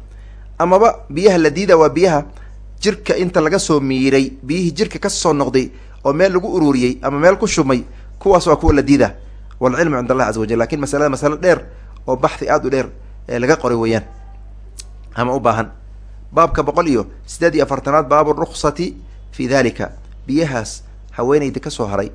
Amaba biyaha la diida waa biyaha jirka inta laga soo miiray biyihii jirka ka soo noqday oo meel lagu ururiyey ama meel ku shubmay kuwaas waa kuwa la diida walcilmu cind allah caza wajal laakiin masalada masalo dheer oo baxdi aada u dheer ee laga qoray weeyaan ama u baahan baabka boqol iyo sideed iyo afartanaad baabu ruksati fi dalika biyahaas haweeneyda ka soo haray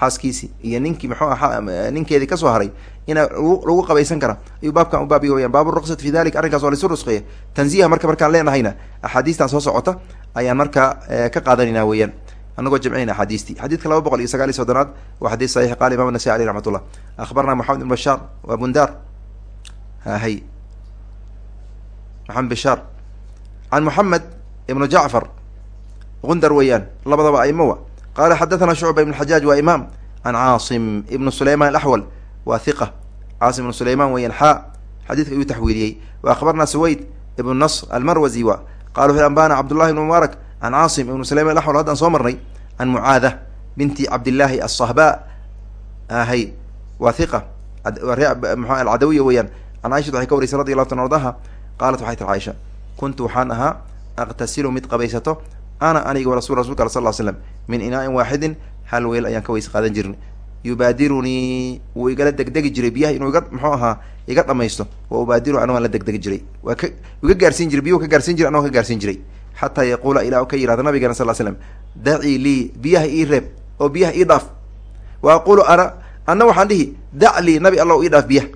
xaaskiisii iyo ninkii muxuu aha ninkeedii ka soo haray ina lagu qabaysan kara. Ayuu baabkan u baabiya weyaan. Baabu ruksati fi dalika arrinkaas waa laisu rusqeeya tanziiha marka markaan leenahayna axaadiistan soo socota ayaan markaa ka qaadanayna weeyaan anagoo jamcinayna axaadiistii xadiidka laba boqol iyo sagaal iyo soddonaad waa xadiis saxiix qala imam nasai aleyh raxmat ullah akhbarna moxamed ibn bashaar waa bundar hahay maxamed bashaar can moxamed ibnu jacfar gundar weeyaan labadaba aimowa qala xadathana shucba ibn xajaaj waa imaam can caasim ibnu sulayman alaxwal waa hiqa caasim ibnu sulayman weeyaan xaa xadiidka ayuu taxwiiliyey wa akhbarna suwayd ibnu nasr almarwazi wa qala wuxu ambana cabdullahi ibnu mubaarak can caasim ibnu sulayman alaxwal haddaan soo marnay can mucaada binti cabdillaahi asahba ahay waa hiqa alcadawiya weeyaan can caishata waxay ka warisay radi allahu tan ardaha qaalat waxay tir caaisha kuntu waxaan ahaa aqtasilu mid qabaysato ana aniga warasul rasulka al sal l slam min inaa-in waaxidin hal weel ayaan ka weys qaadan jirnay. Yubaadirunii wuu igala degdegi jiray biyaha inuu iga muxuu ahaa iga dhamaysto wa ubaadiru anagaan la degdegi jiray. Waa ka iga gaarsiin jiray biyuhu ka gaarsiin jiray anagoo ka gaarsiin jiray. Xataa yaquula ilaa ka yihahda nabigeena sal slam dacii lii biyaha ii reeb oo biyaha ii dhaaf. Wa aqulu ana anna waxaan dhihi dac lii nabi alla ii dhaaf biyaha.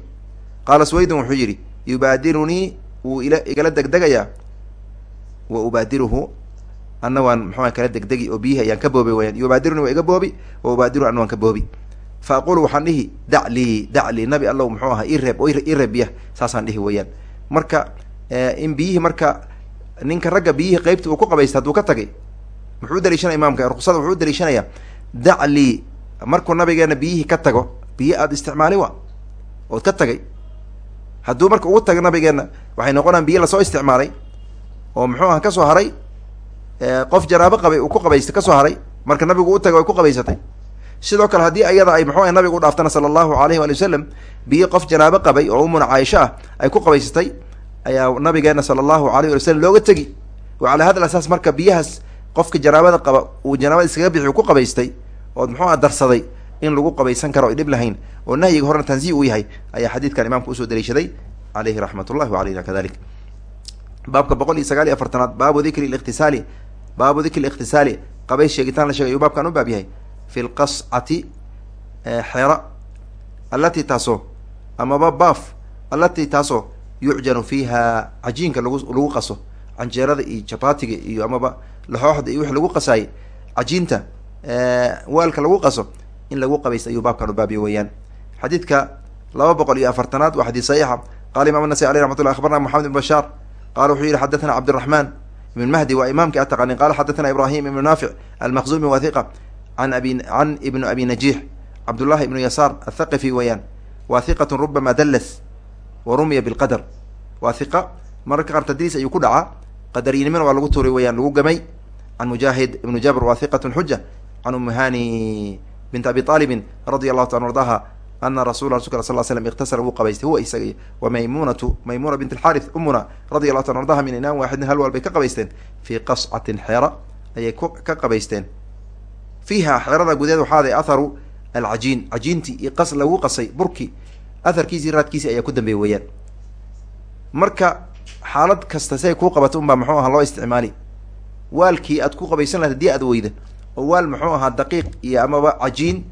Qaala suwaydun wuxuu yidhi yubaadirunii wuu igala degdegayaa wa ubaadiruhu anna waan muxua kala degdegi oo biyihi ayaan ka boobi wayaan yubaadiruni waa iga boobi wa ubaadiru anna waan ka boobi. Fa aqulu waxaan dhihi dac lii dac lii nabi allow muxuu ahaa ii reeb oo ii reeb biyaha. Saasaan dhihi weeyaan marka in biyihii marka ninka ragga biyihii qeybta uu ku qabaysta hadduu ka tagay muxuu udaliishanaya imaamka ruksada wuxuu udaliishanayaa dac lii markuu nabigeena biyihii ka tago biyo aada isticmaali wa ood ka tagay hadduu marka ugu tago nabigeena waxay noqonaan biyo la soo isticmaalay oo muxuu aha ka soo haray qof janaabo qabay uu ku qabaystay ka soo haray marka nabigu u tagay way ku qabaysatay. Sidoo kale haddii ayada ay muxuu aha nabigu u dhaaftana sala allahu alayhi waali wasalam biyo qof janaabo qabay oo umuna caaisho ah ay ku qabaysatay ayaa nabigeena sala allahu alayh wali wasalam looga tegi. Wa calaa hada asaas marka biyahaas qofka janaabada qaba uu janaabada iskaga bixi ku qabaystay ood muxuu ah darsaday in lagu qabaysan karo oy dhib lahayn oo nahyiga horena tanzih uu yahay ayaa xadiidkan imaamka u soo daliishaday caleyhi raxmat ullahi wa calayna kadalik. Baabka boqol iyo sagaal iyo afartanaad baabu dikri likhtisaali baabu dikri likhtisaali qabays sheegitaan la shegay ayuu baabkan u baab yahay fi lqascati xeera allatii taasoo amaba baaf allatii taasoo yucjanu fiiha cajiinka lagu lagu qaso canjeerada iyo jabaatiga iyo amaba laxooxda iyo wix lagu qasaayey cajiinta waalka lagu qaso in lagu qabaysta ayuu baabkan u baabiya weeyaan. Xadiidka laba boqol iyo afartanaad waa xadiid saxiixa. Qala imam nasai aleh raxmat llah abarna moxamed ibn bashaar qala wuxuu yihi xadathana cabdiraxman ibn mahdi waa imaamkii ataqanin qala xadathana ibrahim ibnu naafic almaqzumi wathiqa an abi can ibnu abi najiix cabdullahi ibnu yasaar athaqafi weeyaan wa hiqatun rubama dallas wa rumiya bilqadar waa mararka qaar tadriis ayuu ku dhacaa qadariyinimana waa lagu tuuray weyaan lagu gamay. Can mujaahid ibnu jabr hiqatun xuja can umihani bint abi aalibin radia allahu ta an ardaha ana rasula rasulka sal slam iktasala wuu qabaystay huwa isaga wa maymunatu maymuna bint alxarith umuna radi allahu ta an ardaha min inaan waaxidin hal wal bay ka qabaysteen. Fii qascatin xeera ayay ka qabaysteen. Fiiha xeerada gudeed waxaaday atharu alcajiin. Cajiintii iyo qas lagu qasay burki. Atharkiisii raadkiisii ayaa ku dambeeyey weeyaan. Marka xaalad kasta si ay kuu qabato unbaa muxuu ahaa loo isticmaali. Waalkii aad ku qabaysan lahayd haddii aad weyda oo waal muxuu ahaa daqiiq iyo amaba cajiin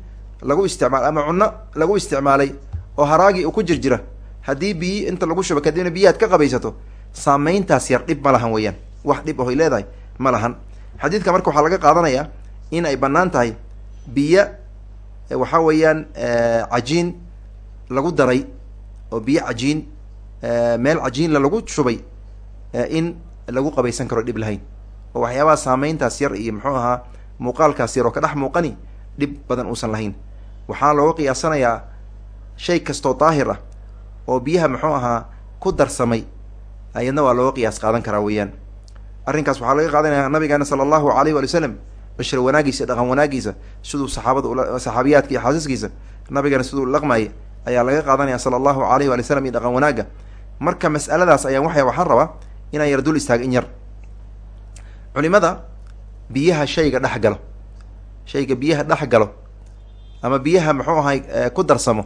lagu isticmaal ama cunno lagu isticmaalay oo haraagii uu ku jirjira. Haddii biyi inta lagu shuba kadibna biyi aad ka qabaysato saameyntaas yar dhib ma lahan weeyaan. Wax dhib ahoy leedahay ma lahan. Xadiidka marka waxaa laga qaadanayaa in ay bannaan tahay biyo waxa weeyaan cajiin lagu daray oo biyo cajiin meel cajiinla lagu shubay in lagu qabaysan karo dhib lahayn. Oo waxyaabaha saameyntaas yar iyo muxuu ahaa muuqaalkaas yar oo ka dhex muuqani dhib badan uusan lahayn. Waxaa looga qiyaasanayaa shay kastoo daahir ah oo biyaha muxuu ahaa ku darsamay ayadna waa looga qiyaas qaadan karaa weeyaan. Arrinkaas waxaa laga qaadanaya nabigeena sala allahu alayh wali wasalam bashar wanaagiisa dhaqan wanaagiisa siduu saxaabada saxaabiyaadka iyo xaasiskiisa nabigeena siduu laqmaayay ayaa laga qaadanaya sala allahu alayh wali wasalam iyo dhaqan wanaagga marka mas'aladaas ayaan waxay waxaan rabaa inaan yar dul istaaga in yar. Culimada biyaha shayga dhex galo. Shayga biyaha dhex galo ama biyaha muxuu ahay ku darsamo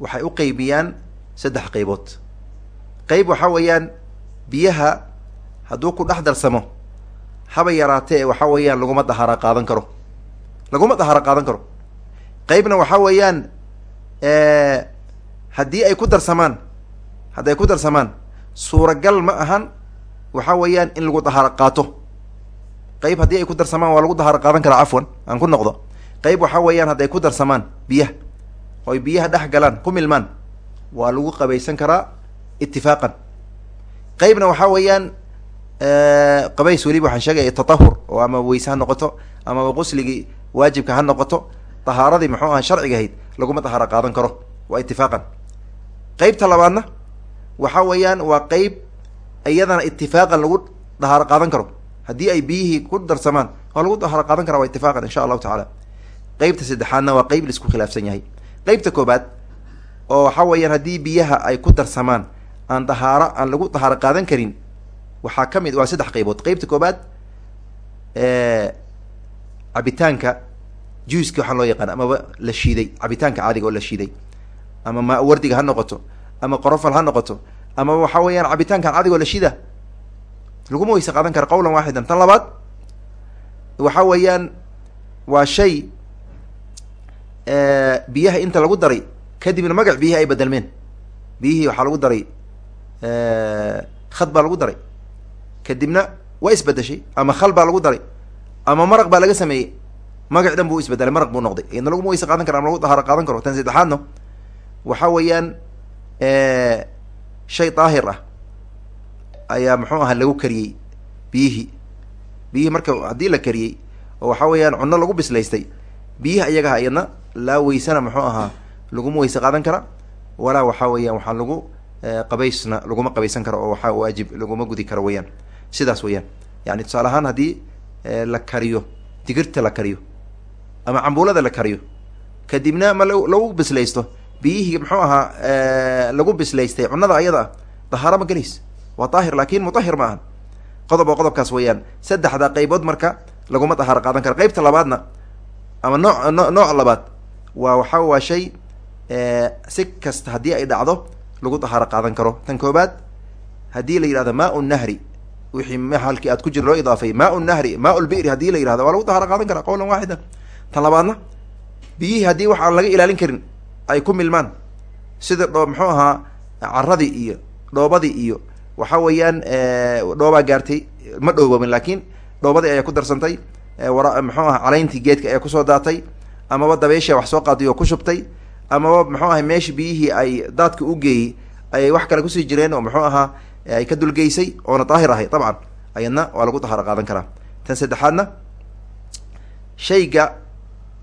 waxay u qeybiyaan saddex qeybood qeyb waxaa weeyaan biyaha hadduu ku dhex darsamo haba yaraatee ee waxaa weeyaan laguma dahaara qaadan karo. Laguma dahaara qaadan karo. Qeybna waxaa weeyaan haddii ay ku darsamaan haddii ay ku darsamaan suuragal ma ahan waxaa weeyaan in lagu dahaaro qaato qeyb haddii ay ku darsamaan waa lagu dahaaro qaadan karaa cafwan aan ku noqdo. Qeyb waxaa weeyaan hadday ku darsamaan biyaha oy biyaha dhex galaan ku milmaan waa lagu qabaysan karaa itifaaqan qeybna waxaa weeyaan qabays weliba waxaan sheegaya tatahur oo ama weyse ha noqoto amaba qusligii waajibka ha noqoto dahaaradii muxuu aha sharciga ahayd laguma dahaaro qaadan karo waa itifaaqan qeybta labaadna waxaa weeyaan waa qeyb iyadana itifaaqan lagu dahaaro qaadan karo haddii ay biyihii ku darsamaan waa lagu dahaaro qaadan kara waa itifaaqan insha allahu tacaala. Qeybta saddexaadna waa qeyb la isku khilaafsan yahay. Qeybta koobaad oo waxaa weeyaan haddii biyaha ay ku darsamaan aan dahaaro aan lagu dahaaro qaadan karin waxaa ka mid waa saddex qeybood qeybta koobaad cabitaanka juiska waxaa loo yaqaan amaba la shiiday cabitaanka caadiga oo la shiiday ama ma wardiga ha noqoto ama qorofal ha noqoto amaba waxaa weeyaan cabitaankan caadiga oo la shida laguma weyse qaadan kara qawlan waaxidan tan labaad waxaa weeyaan waa shay biyaha inta lagu daray kadibna magac biyihii ay bedelmeen biyihii waxaa lagu daray khad baa lagu daray kadibna waa isbedeshay ama khal baa lagu daray ama maraq baa laga sameeyey magac dhan buu isbedelay maraq buu noqday iyadna laguma weyse qaadan kara ama lagu dahaaro qaadan karo tan saddexaadno waxaa weeyaan shay daahir ah ayaa muxuu aha lagu kariyey biyihii biyihii marka haddii la kariyey oo waxaa weeyaan cunno lagu bislaystay biyihi ayagaha iyadna laa weysana muxuu ahaa laguma weyse qaadan kara walaa waxaa weeyaan waxaa lagu qabaysna laguma qabaysan karo oo waxaa waajib laguma gudi karo weeyaan. Sidaas weeyaan. Yani tusaale ahaan haddii la kariyo digirta la kariyo ama cambuulada la kariyo kadibna ma lagu bislaysto biyihii muxuu ahaa lagu bislaystay cunnada ayada ah dahaaro ma gelays waa daahir laakin mutahir ma ahan qodob oo qodobkaas weeyaan. Saddexda qaybood marka laguma dahaaro qaadan kara qeybta labaadna ama nooc no nooc labaad waa waxa waa shay si kasta haddii ay dhacdo lagu dahaaro qaadan karo. Tan koobaad haddii la yidhahdo maa nahri wixii halkii aad ku jira loo idaafay maa nahri maa lbiri haddii la yihahdo waa lagu dahaaro qaadan karaa qawlan waaxidan tan labaadna biyihii haddii wax aan laga ilaalin karin ay ku milmaan sida dhoo muxuu ahaa caradii iyo dhoobadii iyo waxa weeyaan dhoobaa gaartay ma dhooboobin laakiin dhoobadii ayaa ku darsantay wara muxuu aha calayntii geedka ayaa ku soo daatay amaba dabeesha wax soo qaaday oo ku shubtay amaba muxuu ahay meesha biyihii ay daadka u geeyey ayay wax kale ku sii jireen oo muxuu ahaa ay ka dulgeysay oona daahir ahay. Dabcan ayadna waa lagu dahaaro qaadan karaa. Tan saddexaadna shayga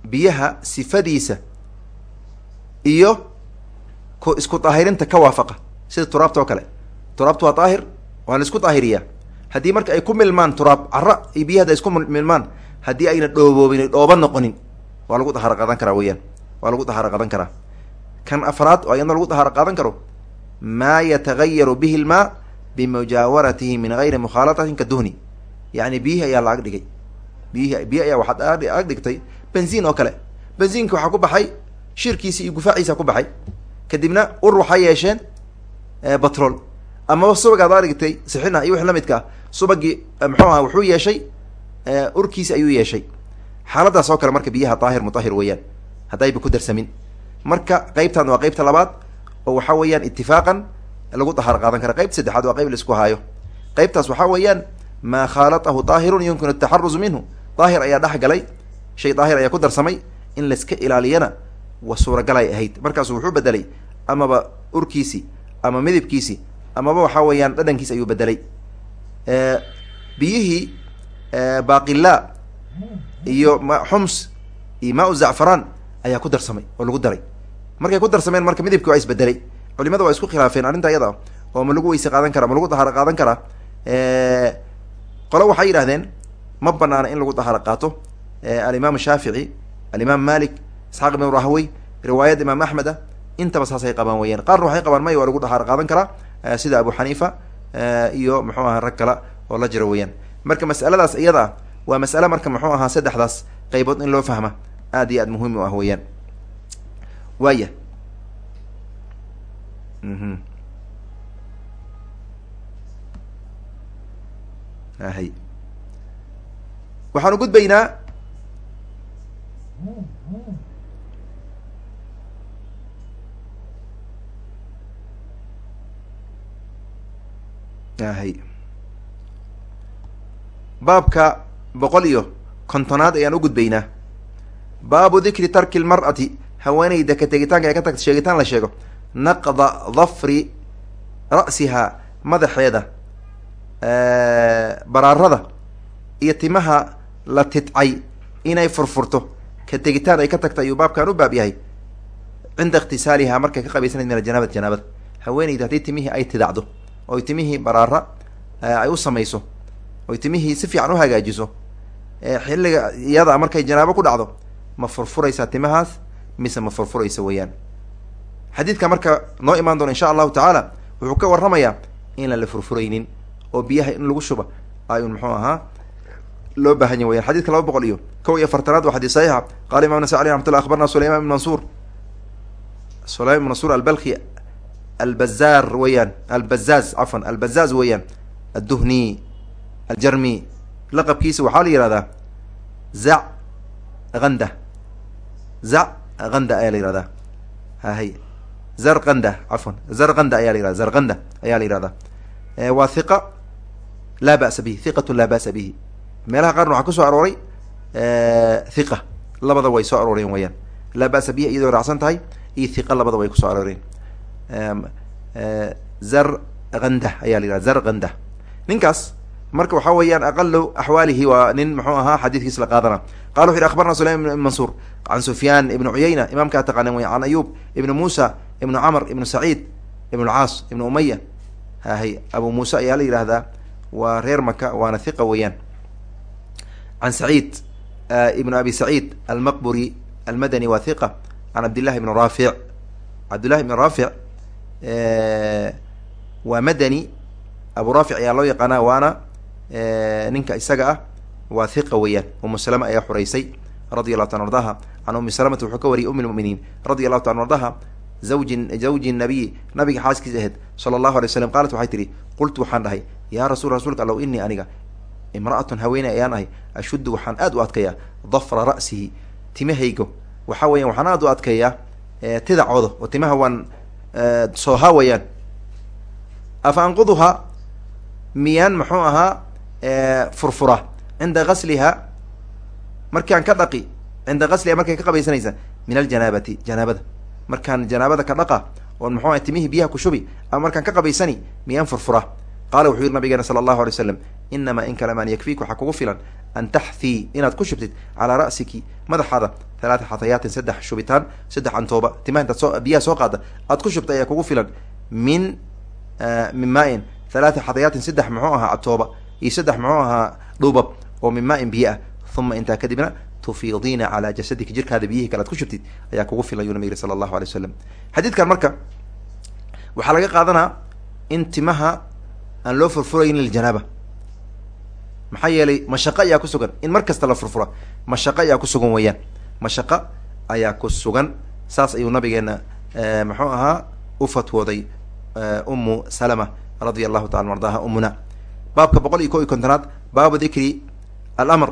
biyaha sifadiisa iyo ku isku daahirinta ka waafaqa sida turaabta oo kale turaabta waa daahir waa la isku daahiriyaa haddii marka ay ku milmaan turaab cara iyo biyaha hadda isku milmaan haddii ayna dhooboobin dhooba noqonin waa lagu dahaaro qaadan karaa weyaan waa lagu dahaaro qaadan karaa kan afraad oo ayadna lagu dahaaro qaadan karo maa yatagayaru bihi lmaa bimujaawaratihi min gayri mukhaalatatin ka duhni yacni biyihii ayaa la ag dhigay biyihi biyihi ayaa waxaad ag dhigtay benziin oo kale benziinka waxaa ku baxay shirkiisi iyo gufaaciisa ku baxay kadibna ur waxay yeesheen batrol amaba subag aad adhigtay sixina iyo wix lamidka ah subagii muxuu aha wuxuu yeeshay urkiisi ayuu yeeshay. Xaaladaas oo kale marka biyaha daahir mutahir weeyaan haddayba ku darsamin. Marka qeybtan waa qeybta labaad oo waxa weeyaan itifaaqan lagu dahaar qaadan kara. Qeybta saddexaad waa qeyb la isku haayo. Qeybtaas waxaa weeyaan maa khaalatahu daahirun yumkinu ataxaruzu minhu. Daahir ayaa dhex galay shay daahir ayaa ku darsamay in layska ilaaliyana wa suuragalay ahayd. Markaasu wuxuu bedelay amaba urkiisi ama midibkiisi amaba waxaa weeyaan dhadhankiisi ayuu bedelay biyihii baqila iyo xums iyo maa zacfaraan ayaa ku darsamay oo lagu daray. Markay ku darsameen marka midibki waa isbedelay culimada waa isku khilaafeen arrinta ayada oo ma lagu weyse qaadan karaa ma lagu dahaaro qaadan karaa qolo waxay yidhahdeen ma banaana in lagu dahaaro qaato. Alimaam shaafici alimaam malik isxaaq ibn rahwey riwaayad imaam axmed ah intaba saasay qabaan weyaan qaarna waxay qabaan may waa lagu dahaaro qaadan karaa sida abu xaniifa iyo muxuu aha rag kale oo la jira weeyaan. Marka mas'aladaas iyada waa mas'ale marka muxuu ahaa saddexdaas qaybood in loo fahma aad iyo aad muhiim u ah weeyaan. Waaya. Hay waxaan u gudbaynaa hay baabka boqol iyo kontonaad ayaan u gudbaynaa. Baabu dikri tarki lmar'ati haweeneyda ka tegitaanka ee ka tagta sheegitaan la sheego. Naqda dafri ra'sihaa madaxeeda baraarada iyo timaha la tidcay inay furfurto. Ka tegitaan ay ka tagta ayuu baabkan u baab yahay. Cinda ikhtisaalihaa markay ka qabaysanayd min aljanaabati janaabada haweeneyda haddii timihii ay tidacdo oy timihii baraara ay u samayso. Oy timihii si fiican u hagaajiso. Xilliga iyada markay janaabo ku dhacdo ma furfuraysaa timahaas mise ma furfuraysa weeyaan. Xadiidka marka noo imaan doona insha allahu tacaala wuxuu ka warramayaa inaan la furfuraynin oo biyaha in lagu shuba ayun muxuu ahaa loo baahanya weyan xadidka laba boqol iyo kow iyo afartanaad waa xadis saxiixa. Qala imam nasa aleh raxmatullah akhbarna sulayman ibn mansuur. Sulayman ibn mansuur albalki albazar weeyaan albazaz cafwan albazaz weeyaan adduhni aljarmi. Laqabkiisa waxaa la yihahdaa zac anda zac anda ayaa la yihahdaa hahay zarqanda cafwan zarqanda ayaa la yihahda zarqanda ayaa la yihahdaa waa hiqa laa ba'sa bihi. Hiqatu laa ba'sa bihi. Meelaha qaarna waxaa ku soo arooray hiqa labada way soo arooreen weyaan laa ba'sa bihi iyadoo raacsan tahay iyo hiqa labada way ku soo arooreen zarqanda ayaa la yihahda zarqanda ninkaas marka waxaa weeyaan aqalu axwaalihi waa nin muxuu ahaa xadiidkiis la qaadana qala wuxu yhi akhbarna sulayman ibn mansuur can sufyaan ibnu cuyayna imaamkaa taqanan wey can ayub ibnu muusa ibnu camr ibnu saciid ibnu lcaas ibnu umaya hahay abu muuse ayaa la yihahdaa waa reer maka waana hiqa weeyaan. Can saciid ibnu abi saciid almaqburi almadani waa hiqa can cabdillahi ibn raafic cabdillahi ibn raafic waa madani. Abu raafic ayaa loo yaqaana waana ninka isaga ah waa hiqa weeyaan. Umu salama ayaa xureysay radi allahu ta ardaha can umi salamata wuxuu ka wariyay umi lmuminiin radi allahu ta ardaha zawji zawji nabiyi nabiga xaaskiisa aheyd sala allahu alay slam qaalat waxay tihi qultu waxaan dhahay yaa rasul rasuulka allow inii aniga imra'atun haweeney ayaan ahay ashuddu waxaan aad u adkeeyaa dafra ra'sihi timahaygo. Waxa weeyaan waxaan aad u adkeeyaa tidacooda oo timaha waan soohaa wayaan afa anquduhaa miyaan muxuu ahaa furfura. Cinda gasliha markaan ka dhaqi cinda gasliha markay ka qabaysanaysa min aljanaabati janaabada. Markaan janaabada ka dhaqa oon muxuu aha timihii biyaha ku shubi ama markaan ka qabaysani miyaan furfura. Qaala wuxuu yihi nabigeena sala allahu alay slam inamaa in kalamaan yakfiik waxaa kugu filan an taxthii inaad ku shubtid calaa ra'siki madaxaada halaata xatayaatin saddex shubitaan saddex antooba timaha intaad soo biyaha qaada aad ku shubtay ayaa kugu filan min min maa-in halaata xatayaatin saddex muxuu ahaa atooba iyo saddex muxuu ahaa dhubab oo min maa-in biyo ah uma intaa kadibna tufiidiina calaa jasadika jirkaada biyihii kale ad ku shubtid ayaa kugu filan yuu nabig sala allahu alay wasalam xadiidkan marka waxaa laga qaadanaa in timaha aan loo furfuraynin liljanaaba maxaa yeelay mashaqo ayaa ku sugan. In mar kasta la furfura mashaqo ayaa ku sugan weeyaan. Mashaqo ayaa ku sugan. Saas ayuu nabigeena muxuu ahaa u fatwooday umu salama radia allahu taala an ardaha umuna baabka boqol iyo ko iyo kontonaad baabu dikri alamr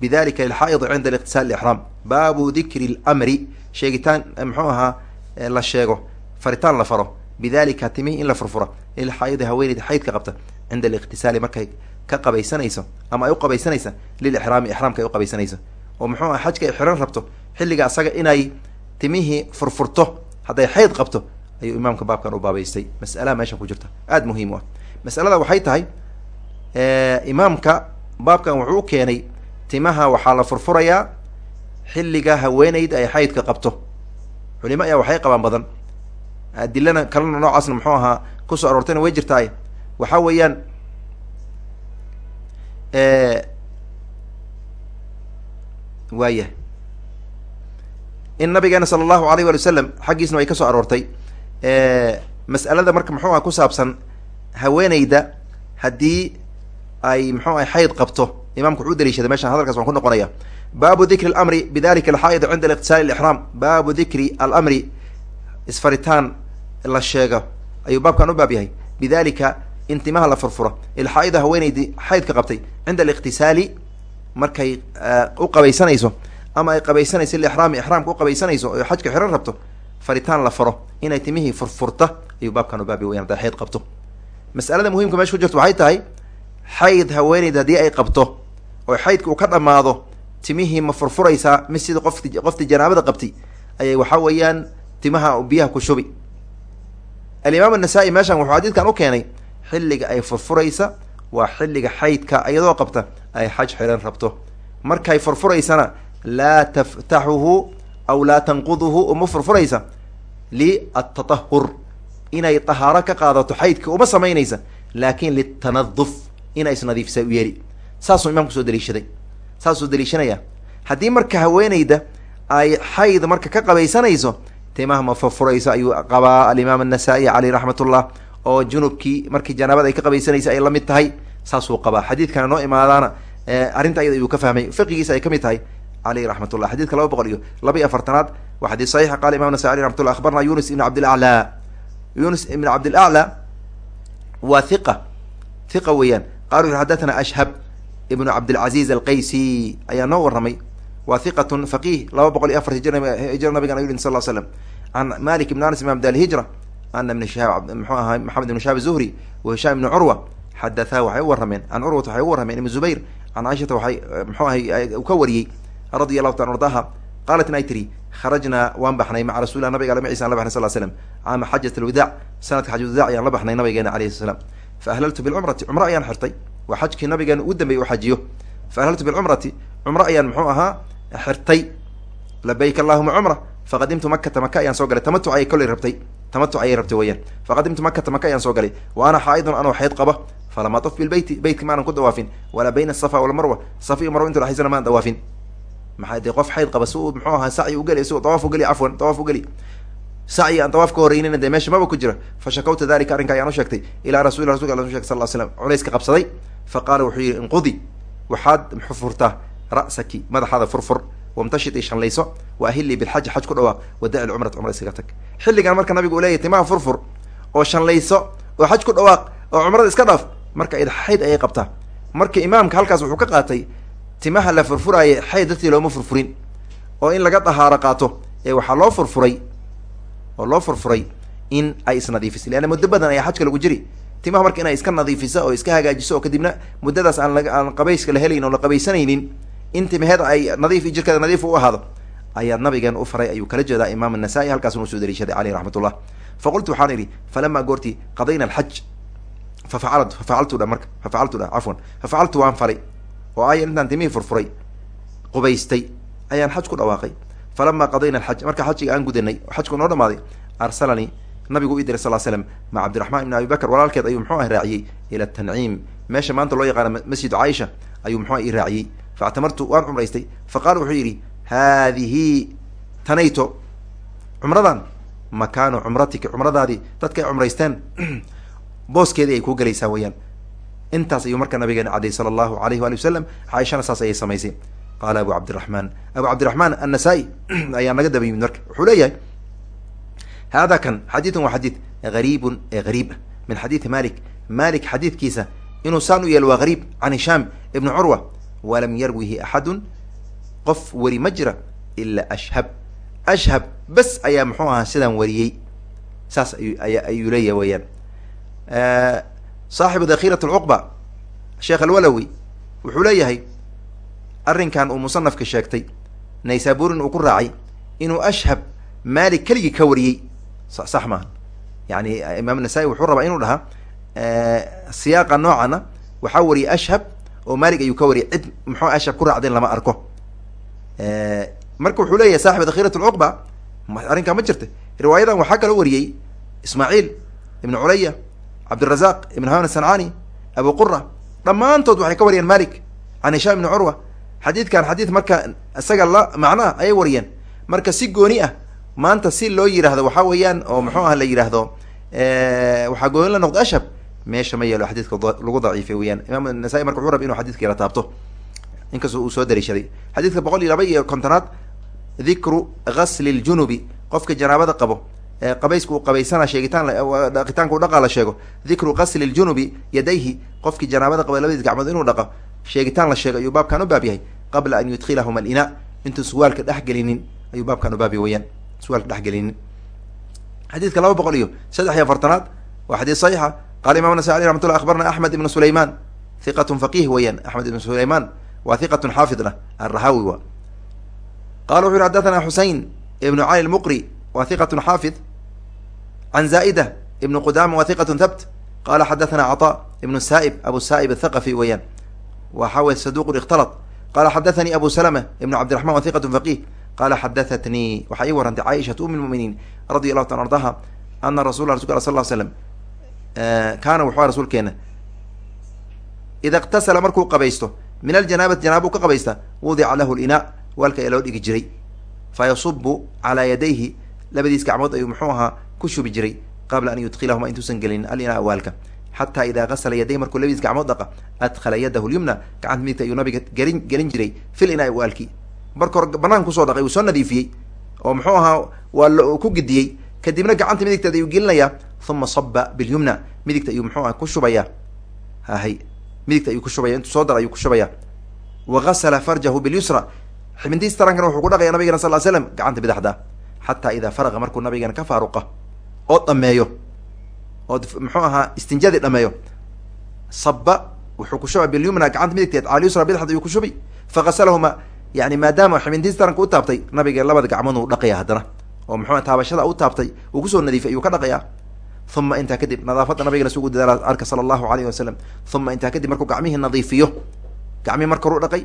bidalika lilxaa'idi cinda liqtisaal ixraam baabu dikri lmri sheegitaan muxuu ahaa la sheego faritaan la faro. Bidalika timihi in la furfura lilxaa'idi haweeneyda xaydka qabta cinda aliqtisaali markay ka qabaysanayso ama ay u qabaysanaysa lilixraami ixraamka ay uqabaysanayso oo muxuu aha xajka ay xiran rabto xilliga asaga inay timihii furfurto hadday xayd qabto ayuu imaamka baabkan u baabaystay. Mas'alaha meeshan ku jirta. Aada muhiim u ah. Mas'alada waxay tahay imaamka baabkan wuxuu u keenay timaha waxaa la furfurayaa xilliga haweeneyda ay xaydka qabto. Culimo ayaa waxay qabaan badan. Adilana kalena noocaasna muxuu ahaa ku soo aroortayna way jirtaay. Waxaa weeyaan waayah in nabigeena sala allahu alayh wali wasalam xaggiisna way ka soo aroortay. Mas'alada marka muxuu aha ku saabsan haweeneyda haddii ay muxuu aha xayd qabto. Imamku wuxuu daliishaday meeshan hadalkaas waan ku noqonaya. Baabu dikri alamri bidalika alxaa'id cinda liqtisaali lixraam baabu dikri alamri isfaritaan la sheego ayuu baabkan u baab yahay. Bidalika in timaha la furfura ilxaa'ida haweeneydii xaydka qabtay cinda aliqtisaali markay u qabaysanayso ama ay qabaysanayso lixraami ixraamka u qabaysanayso oo xajka xiran rabto faritaan la faro inay timihii furfurta ayuu baabkan u baabi wayan haday xayd qabto. Mas'alada muhimka meesha ku jirto waxay tahay xayd haweeneyda haddii ay qabto oo xaydka uu ka dhamaado timihii ma furfuraysaa mi sida qofti qoftii janaabada qabtay ayay waxaa weeyaan timaha biyaha ku shubi. Alimaam annasaa-i meeshan wuxuu xadiidkan u keenay xilliga ay furfuraysa waa xilliga xaydka iyadoo qabta ay xaj xiran rabto. Markay furfuraysana laa taftaxuhu aw laa tanquduhu uma furfuraysa liatatahur inay tahaaro ka qaadato xaydka uma samaynaysa laakin litanaduf inay isnadiifisa u yeeli saasuu imaamku soo daliishaday saasuu daliishanaya haddii marka haweeneyda ay xayd marka ka qabaysanayso timaha ma furfurayso ayuu qabaa. Alimaam annasaa-i caleyh raxmatullah oo junubkii markii janaabada ay ka qabaysanaysa ay la mid tahay saasuu qabaa. Xadiidkana noo imaadaana arrinta ayada ayuu ka fahmay. Fiqigiisa ay ka mid tahay caleyh raxmatullah. Xadidka laba boqol iyo laba iyo afartanaad waa xadiis saxiixa qala imam nasa aleh raxmatullah akhbarna yunus ibn cabdilaclaa yunus ibn cabdilaclaa waa hiqa hiqa weeyaan. Qalu xadathana ashhab ibnu cabdilcaziz alqaysi. Ayaa noo warramay. Waa hiqatun faqih laba boqol iyo afar hijra nabigan ayu sal slam can malik ibn anas imam dalhijra ana ibn shihaab mxuu ahaa maxamed ibn shihaab zuhri wa hishaam ibn curwa xadathaa waxay u warrameen can curwata waxay u warrameen ibn zubayr can caaishata waxay mxuu ahay ka wariyey radia allahu ta ardaha qaalat in ay tiri kharajnaa waan baxnay maca rasulilah nabiga magaciisa an la baxnay sal slam caama xajat alwadaac sanadka xajwadac ayaan la baxnay nabigeena alayhi salam fa ahlaltu bilcumrati cumro ayaan xirtay waa xajkii nabigeena ugu dambeeyey u xajiyo fa ahlaltu bilcumrati cumro ayaan muxuu ahaa xirtay labayk allahuma cumra faqadimtu makata maka ayaan soo galay tamatuc ayay koley rabtay tamatuc ayay rabtay weyaan faqadimtu makata maka ayaan soo galay. Wa ana xaaidun anoo xeyd qaba. Falam atuf bilbeyti beytka maanan ku dawaafin. Walaa bayna asafa walmarwa safa iyo marwa intu dhaxaysana maan dawaafin. Maxaa dee qof xayd qaba si uu muxuu ahaa sacyi ugeli isagoo dawaaf ugeli cafwan dawaaf ugeli sacyi aan dawaaf ka horeynina dee meesha maba ku jira. Fa shakawta dalika arrinka ayaan u sheegtay. Ilaa rasuli rasulka alla sheg sal l slam culayska qabsaday. Fa qaala wuxuu yihi inqudi waxaad furfurtaa ra'saki madaxaada furfur wamtashit i shanlayso wa ahilii bilxaji xaj ku dhawaaq wadaci lcumrata cumra iskaga tag. Xilligan marka nabigu uu leeyahy timaha furfur oo shanlayso oo xaj ku dhawaaq oo cumrada iska dhaaf marka id xayd ayay qabtaa. Marka imaamka halkaas wuxuu ka qaatay timaha la furfuraaye xayd dartii looma furfurin oo in laga dahaaro qaato ee waxaa loo furfuray oo loo furfuray in ay isnadiifiso leanna muddo badan ayaa xajka lagu jiri. Timaha marka inay iska nadiifiso oo iska hagaajiso oo kadibna muddadaas aan aan qabayska la helayn oo la qabaysanaynin in timaheeda ay nadiif jirkeeda nadiif u ahaado ayaa nabigeen u faray ayuu kala jeedaa imaam anasai halkaasuna u soo daliishaday caleyh raxmat ullah faqultu waxaan idhi falamaa goortii qadayna alxaj fafacal fafacaltu dha marka fafacaltu dha cafwan fafacaltu waan falay oo ayan intaan timihii furfuray qubaystay ayaan xaj ku dhawaaqay. Falamaa qadayna alxaj marka xajiga aan gudanay xajku noo dhamaaday arsalanii nabigu u diray sal slam maca cabdiraxmaan ibn abi bakr walaalkeed ayuu muxuu ah raaciyey ila tanciim meesha maanta loo yaqaano masjidu caaisha ayuu muxuu i raaciyey faactamartu waan cumraystay faqaala wuxuu yidhi haadihi tanayto cumradan makaanu cumratika cumradaadii dadka ay cumraysteen booskeedii ay kuu gelaysaa weyaan intaas ayuu marka nabigeena cadday sala allahu alayh waali wasalam caaishana saas ayay samaysay qaala abu cabdiraxmaan abu cabdiraxmaan annasa-i ayaa naga daba yimid marka wuxuu leeyahay hada kan xadiidun waa xadiid gariibun ee gariib ah min xadiidi malik malik xadiidkiisa inuu saan u yeelo waa gariib can hishaam ibni curwa walam yarwihi axadun qof weri ma jira ilaa ashhab. Ashhab bes ayaa muxuu ahaa sidaan wariyey. Saas ayuu leeyahay weyaan saaxibu dakhirat lcuqba sheekh alwalawi wuxuu leeyahay arrinkan uu musanafka sheegtay. Naysaaburin uu ku raacay inuu ashhab malik keligii ka wariyey. Sax maaha. Yani imaam nasaa-i wuxuu rabaa inuu dhahaa siyaaqa noocana waxaa wariyay ashhab oo malik ayuu ka wariyay. Cid muxuu ashhab ku raacdeen lama arko. Marka wuxuu leeyahay saaxib dakhirat lcuqba arrinkaa ma jirta riwaayadan waxaa kaloo wariyey ismaaciil ibn culaya cabdirazaq ibn haman asancaani abu qura dhammaantood waxay ka wariyeen malik can hishaam ibni curwa xadiidkan xadiid marka isaga la macnaha ayay wariyeen. Marka si gooni ah maanta si loo yidhaahdo waxaa weeyaan oo muxuu ah la yidhaahdo waxaa gooni la noqdo ashhab meesha ma yeelo xadiidka lagu daciifay weyaan imaam nasaa-i marka wuxuu raba inu xadidka yala taabto. Inkastoo uu soo dariishaday. Xadiidka boqol iyo laba iyo kontonaad dikru gasli ljunubi qofka janaabada qabo qabayska uu qabaysana sheegitaan dhaqitaanka u dhaqaa la sheego. Dikru gasli ljunubi yadayhi. Qofkii janaabada qaba labadiis gacmood inuu dhaqo sheegitaan la sheego ayuu baabkan u baab yahay. Qabla an yudkhilahuma alina. Intuu suwaalka dhexgelinin ayuu baabkan u baab yahy weyaan suwaalka dhexgelinin xadiidka laba boqol iyo saddex iyo afartanaad waa xadiis saxiixa qala imam nasai aleh raxmat llah akhbarna axmed ibnu sulayman hiqatun faqih weeyaan axmed ibnu sulayman waa hiqatun xaafidna alrahawi wa qala wuxu yhi xadathana xusein ibnu cali lmuqri wa hiqatun xaafid can zaa'ida ibnu qudama wa hiqatun thabt qala xadathana caطa ibnu saa'ib abu saa'ib athaqafi weeyaan waxa wey saduqun ikhtalat qala xadathanii abu salama ibnu cabdiraxman wa hiqatun faqih qala xadahatnii waxaa ii warantay caaishatu um lmuminiin radi allahu ta ardaha ana rasul rasulka sal l slam kaana wuxuu rasuulkeena. Ida iktasala markuu qabaysto min aljanaabati janaaba u ka qabaysta wudica lahu linaa waalka ee loo dhigi jiray. Fa yasubu calaa yadayhi labadiis gacmood ayuu muxuu ahaa ku shubi jiray qabla an yudkilahuma intuusan gelinin alinaa waalka. Xataa idaa gasala yaday markuu labadiis gacmood dhaqa adkhala yadahu lyumna gacanta midigta ayuu nabiga gelin gelin jiray fil inaa waalki marka hore banaanka ku soo dhaqay uu soo nadiifiyey oo muxuu ahaa waa ku gidiyey. Kadibna gacanta midigteeda ayuu gelinayaa uma saba bilyumna midigta ayuu muxuu aha ku shubayaa hahay midigta ayuu ku shubaya. Intuu soo dara ayuu ku shubayaa wa farjahu bilyusra xibintiis tarankana wuxuu ku dhaqaya nabigana sal slam gacanta bidaxda xataa idaa faraqa markuu nabigana ka faaruqa. Oo dhameeyo ood muxuu ahaa istinjadii dhameeyo saba wuxuu ku shubay bilyumna gacanta midigteed cala yusra bidaxda ayuu ku shubi. Fagasalahuma yani maadaama xibintiis taranka u taabtay nabiga labada gacmood uu dhaqaya haddana. Oo muxuu taabashada u taabtay uu ku soo nadiifay ayuu ka dhaqayaa uma intaa kadib nadaafadda nabigana sugu dadaala arka sala allahu alayhi wasalam uma intaa kadib markuu gacmihii nadiifiyo gacmihii marka horu dhaqay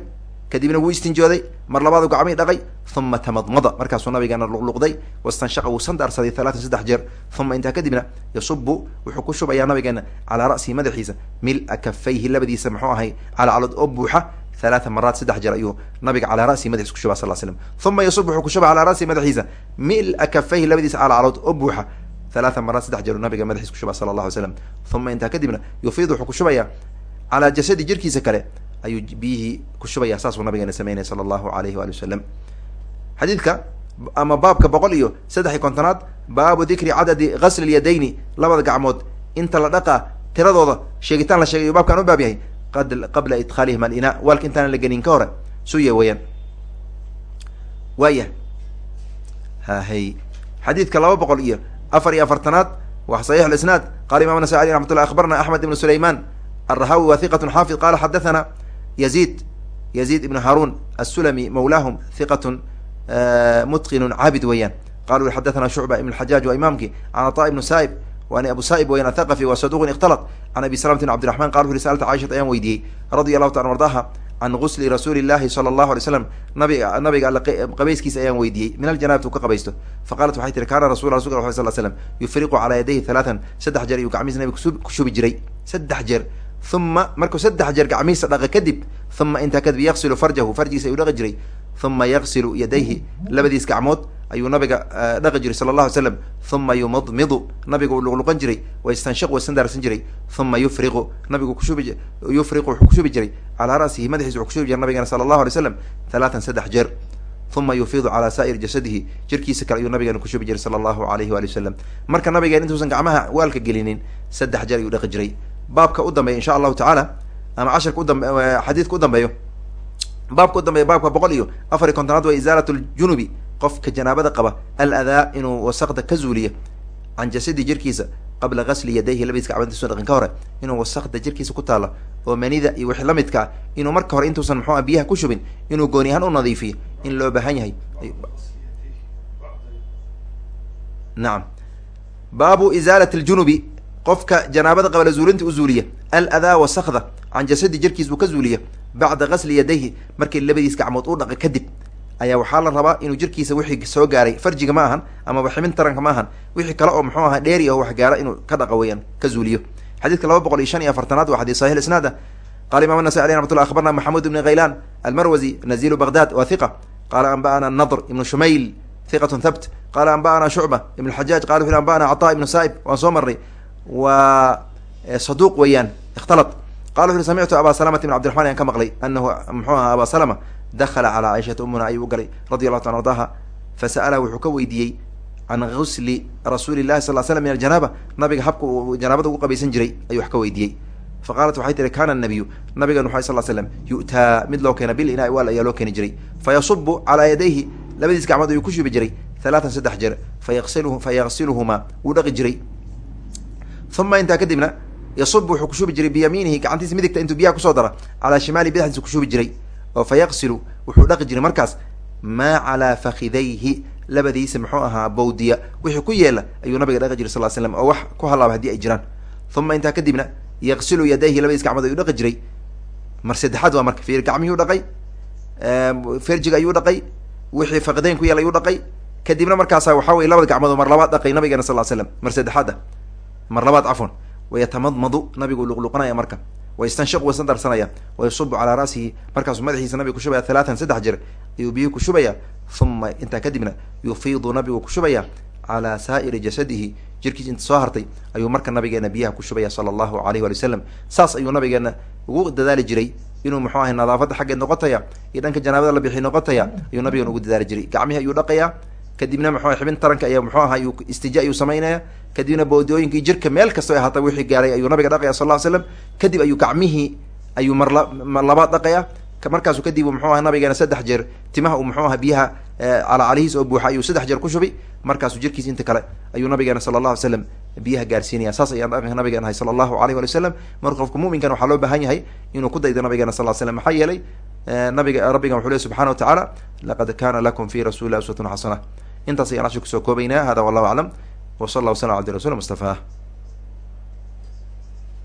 kadibna wuu istinjooday mar labaadu gacmihii dhaqay uma tamadmada markaasuu nabigana luqluqday wastanshaqa wuu sandaarsaday talaatan saddex jeer uma intaa kadibna yasubu wuxuu ku shubayaa nabigeena calaa ra'sihi madaxiisa mil-a kafayhi labadiisa muxuu ahay calacalood oo buuxa halaata maraat saddex jeer ayuu nabiga calaa ra'sihi madaxiisa kushuba sal slam uma yasub wuxuu kushuba calaa ra'sihi madaxiisa mil-a kafayhi labadiisa calacalood oo buuxa halaata maraat saddex jeer nabiga madaxiisa kushuba sala allah alay slam uma intaa kadibna yufiid wuxuu kushubayaa calaa jasadi jirkiisa kale ayuu biyihii ku shubaya saasuu nabigeena sameynaya sala allahu alayhi waali wasalam xadiidka ama baabka boqol iyo saddex iyo kontonaad baabu dikri cadadi gasli lyadayni labada gacmood inta la dhaqaa tiradooda sheegitaan la sheegay baabkan u baab yahay qabla idkhaalihim alina waalka intaana la genin ka hore suya weeyaan waaya hahay xadiidka laba boqol iyo afar iyo afartanaad wa saxiix isnaad. Qala imam nasa alي raxmat llah akhbarna axmed ibn sulayman alrahawi wa hiqat xaafid qala xadathana yazid yazid ibn haarun asulami mawlaahum hiqat mutqinu caabid weeyaan. Qalu xadathana shucba ibn xajaaj waa imaamki can aطa ibnu saib wani abu saib weyan athaqafi wa saduqun ikhtalat can abi salamti bn cabdiraxman qala uri saalta caishata ayaan weydiiyey. Radi allahu ta an ardaha can gusli rasuuli llahi sala allahu alay slam nabiga nabiga alle qabayskiisa ayaan weydiiyey. Min aljanabati u ka qabaysto. Faqaalat waxay tihi kaana rasul rasulka ala sal slam yufriqu calaa yadayhi halaatan saddex jeer iyuu gacmihiisa nabiga ku shubi jiray. Saddex jeer. Uma markuu saddex jeer gacmihiisa dhaqa kadib uma intaa kadib yaqsilu farjahu farjigiisa ayuu dhaqi jiray. Uma yaqsilu yadayhi. Labadiis gacmood ayuu nabiga dhaqi jiray sala allah alay slam uma yumadmidu nabiga uu luqluqan jiray wayastanshiq wasandaarsan jiray. Uma yufriqu. Nabigu kushubi yufriqu wuxuu kushubi jiray. Calaa ra'sihi madaxiisa wuxuu kushubi jiray nabigana sala allahu alay slam halaatan saddex jeer. Uma yufiidu calaa saa'iri jasadihi. Jirkiisa kale ayuu nabigeena kushubi jiray sala allahu alayhi waali wasalam marka nabigeen intuusan gacmaha waalka gelinin saddex jeer ayuu dhaqi jiray. Baabka u dambeeya insha allahu tacaala ama casharka udambe xadiidka u dambeeyo. Baabka u dambeeya baabka boqol iyo afar iyo kontonaad waa isaalat ljunubi qofka janaabada qaba al adaa inuu wasaqda ka zuuliyo can jasadi jirkiisa qabla gasli yadayhi labadiis gacmood intuusan dhaqin ka hore inuu wasaqda jirkiisa ku taalo oo manida iyo wixii lamidka ah inuu marka hore intuusan muxuua biyaha ku shubin inuu gooni ahaan u nadiifiyo in loo baahan yahay. Nacam baabu isaalat aljunubi qofka janaabada qaba zuulinta u zuuliya al adaa wasakda can jasadi jirkiis buu ka zuuliya bacda gasli yadayhi markii labadiis gacmood u dhaqa kadib ayaa waxaa la rabaa inuu jirkiisa wixii soo gaaray farjiga ma ahan amaba ximin taranka ma ahan wixii kale oo muxuu ahaa dheeri aho wax gaara inuu ka dhaqa weeyaan ka zuuliyo. Xadiidka laba boqol iyo shan iyo afartanaad waa xadis saxix isnaad. Ah qala imam nasai aleh raxmat llah akhbarna maxamud ibni khaylan almarwazi nazilu baghdad wa hiqa qala anba'ana nadr ibnu shumayl hiqatun thabt. Qala anba'ana shucba ibn xajaaj qala wuxu anba'ana cataa ibnu saa'ib waan soo marnay waa saduuq weeyaan ikhtalat. Qala wuxu samictu aba salamata ibn cabdiraxman ayaan ka maqlay anahu muxuu ahaa aba salama dakala calaa caaishata umuna ayuu u galay radi allahu ta ardaha fasa'alaha wuxuu ka weydiiyey can gusli rasuuli llahi sal slam min aljanaaba nabiga habka uu janaabada ugu qabaysan jiray ayuu wax ka weydiiyey fa qaalat waxay tihi kana nabiyu nabigan waxay sal slam yu'taa mid loo keena bil inaa waal ayaa loo keeni jiray fa yasubu calaa yadayhi labadiis gacmood ayuu ku shubi jiray halaatan saddex jeer fayaqsilu fa yaqsiluhumaa wuu dhaqi jiray uma intaa kadibna yasubu wuxuu kushubi jiray biyamiinihi gacantiisa midigta intuu biyaha ku soo dara calaa shimaali bidxdiisa kushubi jiray oo fa yaqsilu wuxuu dhaqi jiray markaas maa calaa fakidayhi labadiisa muxuu ahaa bawdiya. Wixii ku yeela ayuu nabiga dhaqi jiray sal slam oo wax ku halaaba haddii ay jiraan. Uma intaa kadibna yaqsilu yadayhi labadiis gacmood ayuu dhaqi jiray. Mar saddexaad waa marka fiir gacmihuu dhaqay ferjiga ayuu dhaqay wixii fakidayn ku yeela ayuu dhaqay. Kadibna markaasa waxa weye labada gacmood mar labaad dhaqay nabigeena sal slam mar saddexaad ah. Mar labaad cafwan wayatamadmadu nabigu luqluqanaya marka wayastanshiqu wasan darsanaya wayasubu calaa ra'sihi. Markaasuu madaxiisa nabiga kushubaya halaatan saddex jeer ayuu biyuhi kushubaya uma intaa kadibna yufiidu nabigu kushubaya calaa saa'iri jasadihi. Jirkiis inta soo hartay ayuu marka nabigeena biyaha kushubaya sala allahu alayh wali wasalam saas ayuu nabigeena ugu dadaali jiray inuu muxuu ahay nadaafadda xaggeed noqotaya iyo dhanka janaabada la bixi noqotaya ayuu nabigeena ugu dadaali jiray. Gacmihi ayuu dhaqaya kadibna muxuu xibin taranka ayaa muxuu ahaa ayuu istija ayuu samaynaya kadibna boodooyinkii jirka meel kastoo ay ahaata wixii gaaray ayuu nabiga dhaqaya sal ll slam kadib ayuu gacmihii ayuu marla mar labaad dhaqaya. Markaasu kadib muxuu aha nabigeena saddex jeer. Timaha uu muxuu aha biyaha calacalihiis oo buuxa ayuu saddex jeer ku shubi. Markaasuu jirkiis inta kale ayuu nabigeena sala allah alay slam biyaha gaarsiinaya. Saas ayaan dhaqanka nabigeena ahay sala allahu alayh wali wasalam marka qofka muminkan waxaa loo baahan yahay inuu ku daydo nabigeena sal slam maxaa yeelay nabiga rabbigan wuxuu ley subxana wa tacaala laqad kana lakum fi rasuuli lah uswatun xasana intaas ayaan ashir ku soo koobaynaa. Hada wallahu aclam. W sal allah waslam abdi rasul mustafa